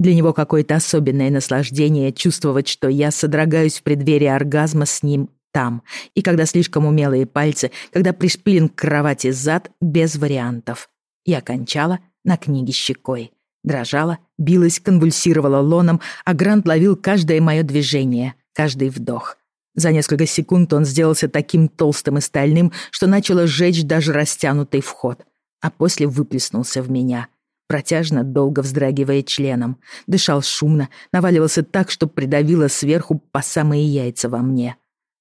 Для него какое-то особенное наслаждение чувствовать, что я содрогаюсь в преддверии оргазма с ним там, и когда слишком умелые пальцы, когда пришпилен к кровати зад, без вариантов. Я кончала на книге щекой дрожала, билась, конвульсировала лоном, а Грант ловил каждое мое движение, каждый вдох. За несколько секунд он сделался таким толстым и стальным, что начало сжечь даже растянутый вход, а после выплеснулся в меня, протяжно, долго вздрагивая членом, дышал шумно, наваливался так, что придавило сверху по самые яйца во мне.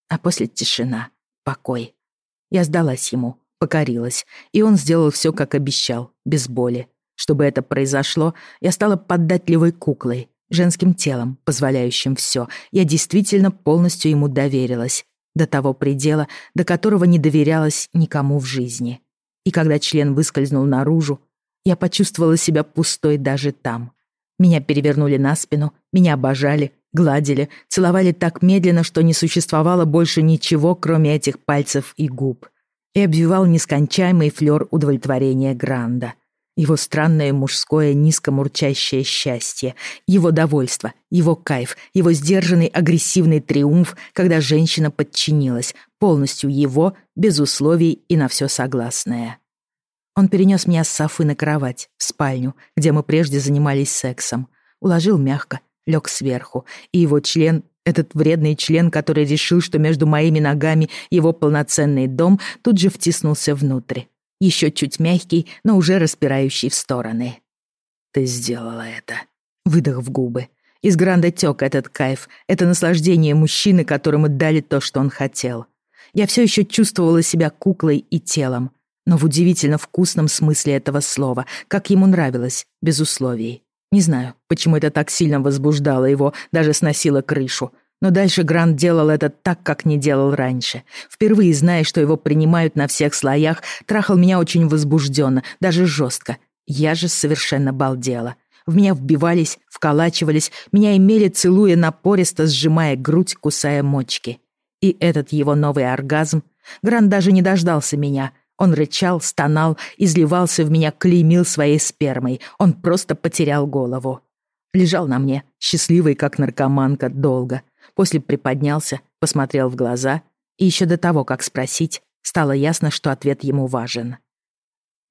А после тишина, покой. Я сдалась ему, покорилась, и он сделал все, как обещал, без боли. Чтобы это произошло, я стала податливой куклой, женским телом, позволяющим все. Я действительно полностью ему доверилась. До того предела, до которого не доверялась никому в жизни. И когда член выскользнул наружу, я почувствовала себя пустой даже там. Меня перевернули на спину, меня обожали, гладили, целовали так медленно, что не существовало больше ничего, кроме этих пальцев и губ. И обвивал нескончаемый флёр удовлетворения Гранда. Его странное мужское низкомурчащее счастье, его довольство, его кайф, его сдержанный агрессивный триумф, когда женщина подчинилась, полностью его, без условий и на все согласная. Он перенес меня с Софы на кровать, в спальню, где мы прежде занимались сексом. Уложил мягко, лег сверху, и его член, этот вредный член, который решил, что между моими ногами его полноценный дом, тут же втиснулся внутрь. Еще чуть мягкий, но уже распирающий в стороны. «Ты сделала это», — выдох в губы. Из Гранда тек этот кайф, это наслаждение мужчины, которому дали то, что он хотел. Я все еще чувствовала себя куклой и телом, но в удивительно вкусном смысле этого слова, как ему нравилось, без условий. Не знаю, почему это так сильно возбуждало его, даже сносило крышу. Но дальше Грант делал это так, как не делал раньше. Впервые, зная, что его принимают на всех слоях, трахал меня очень возбужденно, даже жестко. Я же совершенно балдела. В меня вбивались, вколачивались, меня имели, целуя напористо, сжимая грудь, кусая мочки. И этот его новый оргазм... Грант даже не дождался меня — он рычал, стонал, изливался в меня, клеймил своей спермой. Он просто потерял голову. Лежал на мне, счастливый, как наркоманка, долго. После приподнялся, посмотрел в глаза, и еще до того, как спросить, стало ясно, что ответ ему важен.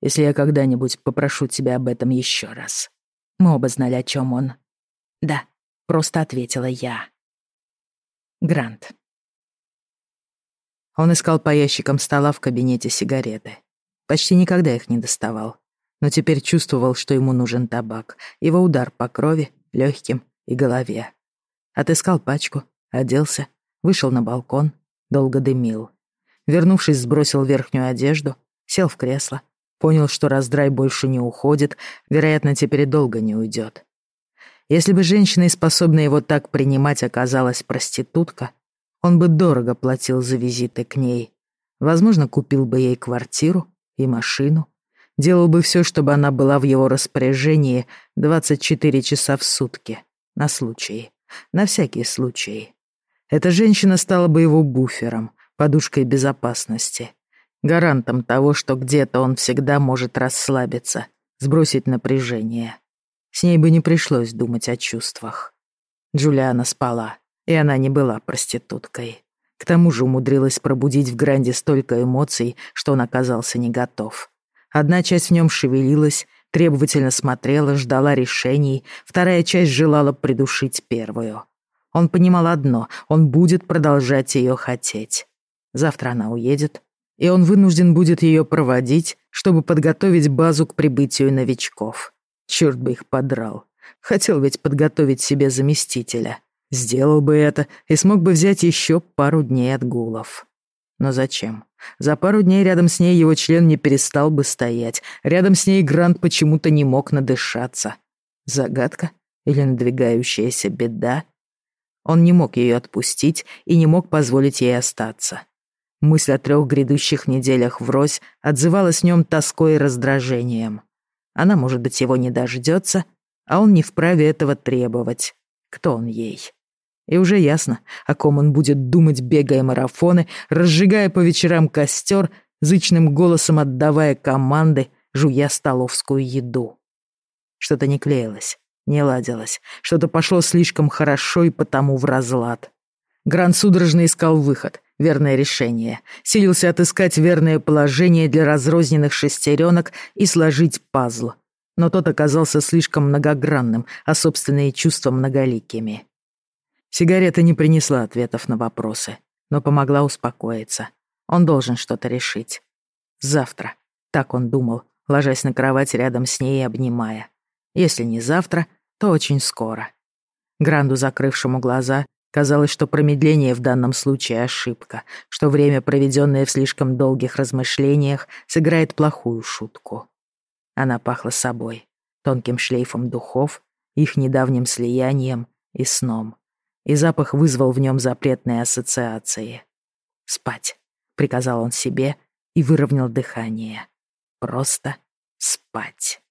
«Если я когда-нибудь попрошу тебя об этом еще раз». Мы оба знали, о чем он. «Да», — просто ответила я. Грант. Он искал по ящикам стола в кабинете сигареты. Почти никогда их не доставал. Но теперь чувствовал, что ему нужен табак. Его удар по крови, легким и голове. Отыскал пачку, оделся, вышел на балкон, долго дымил. Вернувшись, сбросил верхнюю одежду, сел в кресло, понял, что раздрай больше не уходит, вероятно, теперь и долго не уйдет. Если бы женщина, способная его так принимать, оказалась проститутка, он бы дорого платил за визиты к ней. Возможно, купил бы ей квартиру и машину. Делал бы все, чтобы она была в его распоряжении 24 часа в сутки. На случай. На всякий случай. Эта женщина стала бы его буфером, подушкой безопасности. Гарантом того, что где-то он всегда может расслабиться, сбросить напряжение. С ней бы не пришлось думать о чувствах. Джулиана спала. И она не была проституткой. К тому же умудрилась пробудить в Гранде столько эмоций, что он оказался не готов. Одна часть в нем шевелилась, требовательно смотрела, ждала решений, вторая часть желала придушить первую. Он понимал одно — он будет продолжать ее хотеть. Завтра она уедет, и он вынужден будет ее проводить, чтобы подготовить базу к прибытию новичков. Черт бы их подрал. Хотел ведь подготовить себе заместителя. Сделал бы это и смог бы взять еще пару дней отгулов. Но зачем? За пару дней рядом с ней его член не перестал бы стоять. Рядом с ней Грант почему-то не мог надышаться. Загадка или надвигающаяся беда? Он не мог ее отпустить и не мог позволить ей остаться. Мысль о трех грядущих неделях врозь отзывалась в нем тоской и раздражением. Она, может быть, его не дождется, а он не вправе этого требовать. Кто он ей? И уже ясно, о ком он будет думать, бегая марафоны, разжигая по вечерам костер, зычным голосом отдавая команды, жуя столовскую еду. Что-то не клеилось, не ладилось, что-то пошло слишком хорошо и потому в разлад. Грант судорожно искал выход, верное решение, силился отыскать верное положение для разрозненных шестеренок и сложить пазл. Но тот оказался слишком многогранным, а собственные чувства многоликими. Сигарета не принесла ответов на вопросы, но помогла успокоиться. Он должен что-то решить. Завтра. Так он думал, ложась на кровать рядом с ней и обнимая. Если не завтра, то очень скоро. Гранду, закрывшему глаза, казалось, что промедление в данном случае ошибка, что время, проведенное в слишком долгих размышлениях, сыграет плохую шутку. Она пахла собой, тонким шлейфом духов, их недавним слиянием и сном. И запах вызвал в нем запретные ассоциации. «Спать», — приказал он себе и выровнял дыхание. «Просто спать».